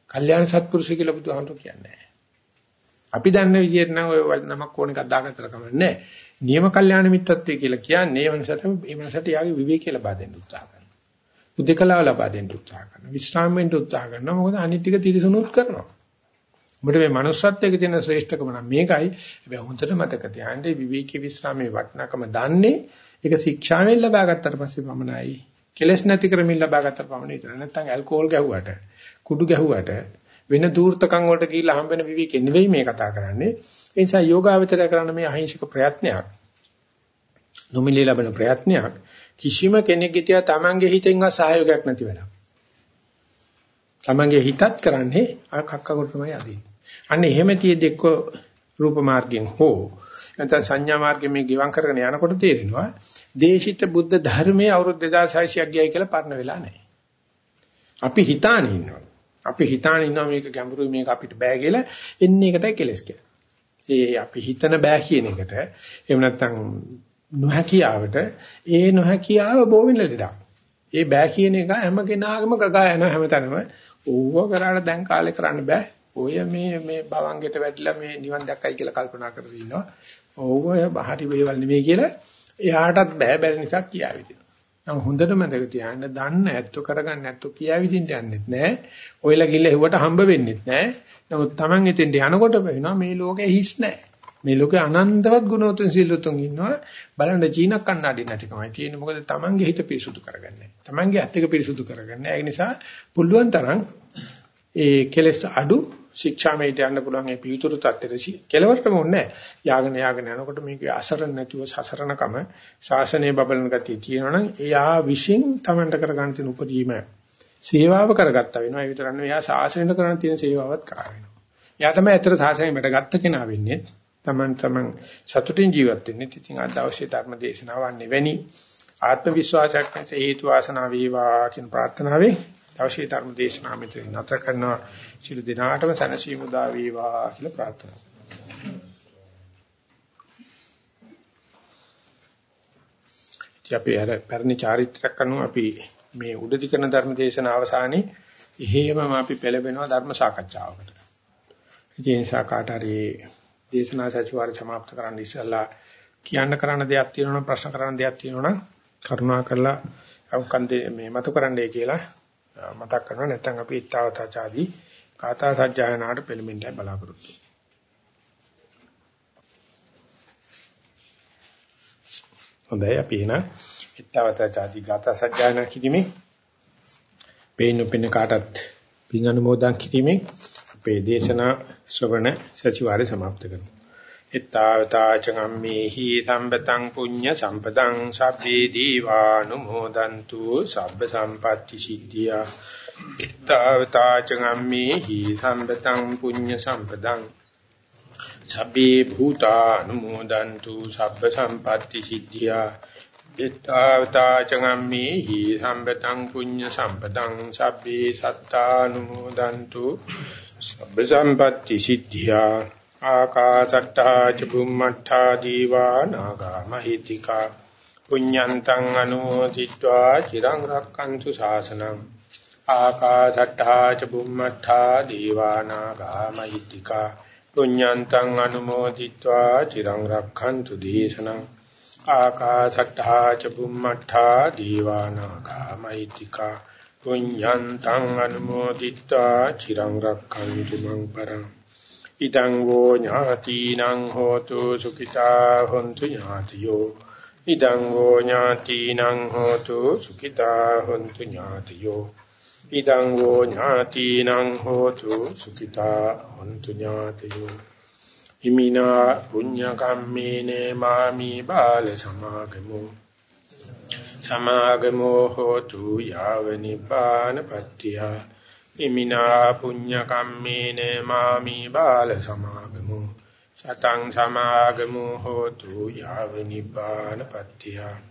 කල්යාණ සත්පුරුෂය කියලා බුදුහාමුදුරු කියන්නේ අපි දන්න විදිහට නම් ඔය නමක් ඕන එකක් දාගත්තට කමන්නේ නැහැ. නියම කල්යාණ මිත්‍රත්වය කියලා කියන්නේ ඒ වෙනසට මේ වෙනසට යාගේ විවේකී කියලා බාදෙන්න උත්සාහ කරනවා. උදේකලාව ලබා දෙන්න උත්සාහ කරනවා. විශ්‍රාම වෙන්න උත්සාහ කරනවා. මොකද අනිත් ටික තිරසනුත් කරනවා. ඔබට මේ manussත්වයේ තියෙන ශ්‍රේෂ්ඨකම නම් මේකයි. හැබැයි හොඳට මතක තියාගන්න විවේකී විශ්‍රාමයේ වටිනාකම දන්නේ ඒක ශික්ෂාවෙන් ලබා ගත්තට පස්සේ පමණයි. කෙලස් නැති කරමින් ලබා ගත්තට පමණයි විතර. නැත්නම් ඇල්කොහොල් ගැහුවට, කුඩු ගැහුවට වෙන දූර්තකම් වලට ගිහිල්ලා හම්බ වෙන විවේකෙ නෙවෙයි මේ කතා කරන්නේ. ඒ නිසා යෝගාවචරය කරන මේ අහිංසක ප්‍රයත්නයක් නොමිලේ ලබන ප්‍රයත්නයක් කිසිම කෙනෙක්ගේ තියා තමන්ගේ හිතෙන්වත් සහයෝගයක් නැති වෙලා. තමන්ගේ හිතත් කරන්නේ අර කක්ක කොට තමයි අදින්නේ. අන්න එහෙම තියෙද්දි එක්ක රූප මාර්ගයෙන් හෝ නැත්නම් සංඥා මාර්ගයෙන් මේ ගිවං කරගෙන යනකොට තේරෙනවා දේශිත බුද්ධ ධර්මයේ අවුරුදු 2600ක් ගියයි කියලා පරණ වෙලා නැහැ. අපි හිතාන ඉන්නවා. අපි හිතාන ඉන්නවා මේක ගැඹුරුයි මේක අපිට බෑ කියලා එන්නේ එකටයි කෙලස් කියන්නේ. ඒ අපි හිතන බෑ කියන එකට එහෙම නැත්නම් නොහැකියාවට ඒ නොහැකියාව බෝ වෙන ලෙඩක්. ඒ බෑ කියන එක හැම කෙනාගම ගගා යන හැමතැනම ඕව කරාට දැන් කාලේ කරන්න බෑ. ඔය මේ මේ භවංගෙට වැටිලා මේ නිවන් දැක්කයි කියලා කල්පනා කරගෙන ඉන්නවා. ඕව ඔය බහරි වේවල් නෙමෙයි කියලා එයාටත් බෑ බැරි නිසා කියාවි දෙනවා. නම් හොඳට මතක තියාගන්න දන්න ඇත්ත කරගන්න ඇත්ත කියා විදිහට යන්නෙත් නෑ. ඔයලා ගිල්ල හෙව්වට හම්බ වෙන්නෙත් නෑ. නමුත් Taman එතෙන්ට යනකොට වෙනවා මේ ලෝකේ හිස් නෑ. මේ ලෝකේ අනන්තවත් ගුණෝතුන් සිල්ලුතුන් ඉන්නවා. බලන්න චීන කන්නඩි නැතිකමයි තියෙන්නේ. මොකද Tamanගේ හිත පිරිසුදු කරගන්නේ. Tamanගේ ඇත්ත එක පිරිසුදු කරගන්නේ. ඒ නිසා පුළුවන් තරම් ඒ කෙලස් අඩු ශික්ෂාමයට යන්න පුළුවන් ඒ පියුතුරු තත්ත්වෙට කෙලවරටම ඕනේ යාගෙන යාගෙන යනකොට මේක අසරණ නැතුව සසරණකම ශාසනයේ බබලන ගතිය තියෙනවනම් එයා විශ්ින් Tamanට කරගන්න තියෙන උපදීම සේවාව කරගත්තා වෙනවා. ඒ විතරක් නෙවෙයි එයා ශාසනයට කරන්න තියෙන සේවාවත් කරා වෙනවා. එයා තමයි ඇත්තට ශාසනයට ගත්ත කෙනා වෙන්නේ. Taman Taman සතුටින් ජීවත් වෙන්නේ. ඉතින් අද අවශ්‍ය ධර්ම දේශනාවන් නෙවෙයි ආත්ම විශ්වාසයක් නැති හේතු වාසනා වේවා කියන ප්‍රාර්ථනාවෙන් අවශ්‍ය ධර්ම දේශනාව මෙතන නැත කරනවා. සිළු දිනාටම සැනසීම උදා වේවා කියලා ප්‍රාර්ථනා කරනවා. අපි අර පැරණි චාරිත්‍රාක් අනුව අපි මේ උඩදි කරන ධර්ම දේශන අවසානයේ එහෙමම අපි පෙළඹෙනවා ධර්ම සාකච්ඡාවකට. ඒ නිසා කාට හරි දේශනා සැසිවාරය સમાપ્ત කරන්න ඉස්සලා කියන්න කරන්න දෙයක් තියෙනවනම් ප්‍රශ්න කරන්න දෙයක් තියෙනවනම් කරුණා කරලා අවකන්දේ මේ මතු කරන්නයි කියලා මතක් කරනවා නැත්නම් අපි ඊතාවතාචාදී කාථා සජ්ජායනාට පෙළඹෙන්නයි බලාපොරොත්තු වෙන්නේ. හොඳයි අපි එහෙනම් ඉත්තවත ചാදි ගාථා සජ්ජායනා කිරීමේ පේනු පින්න කාටත් පින් අනුමෝදන් කිරීමේ අපේ දේශනා ශ්‍රවණ සතිವಾರේ સમાપ્ત කරමු. ඉත්තවතා චගම්මේහි සම්බතං පුඤ්ඤ සම්පතං සබ්බේ දීවානුමෝදන්තු සබ්බ සම්පatti සිද්ධියා තාවතා චගම්මේ හි සම්බතං පුඤ්ඤ සම්පදං සබ්බේ භූතානුමෝදන්තු සබ්බ සම්පatti සිද්ධියා තාවතා චගම්මේ හි සම්බතං පුඤ්ඤ සම්පදං සබ්බේ සත්තානුමෝදන්තු සබ්බ සම්පatti සිද්ධියා ආකාසට්ටා ච බුම්මට්ටා දීවා නාගා මහිතිකා පුඤ්ඤන්තං අනුමෝදිත්වා චිරං රක්칸තු ශාසනං ආකාශට්ටා ච බුම්මට්ටා දීවානාගා මහිත්‍තිකා පුඤ්ඤන්තං අනුමෝදිත්වා චිරං රක්ඛන්තු දේශනං ආකාශට්ටා ච බුම්මට්ටා දීවානාගා මහිත්‍තිකා පුඤ්ඤන්තං අනුමෝදිත්වා චිරං රක්ඛන්තු මං පරං ඉදං වෝ ඥාතිනං හෝතු සුඛිතා හොන්තු ඥාතියෝ ඉදං වෝ ඥාතිනං හෝතු සුඛිතා හොන්තු ඥාතියෝ ඉදං වෝ ඥාතිනං හෝතු සුඛිතා හොන්තු ඥාතයෝ හිමිනා පුඤ්ඤ කම්මේන මාමි බාල සමාගමෝ සමාගමෝ හෝතු යාව නිපාන පත්‍තිය හිමිනා පුඤ්ඤ කම්මේන මාමි බාල සමාගමෝ සතං සමාගමෝ හෝතු යාව නිපාන පත්‍තිය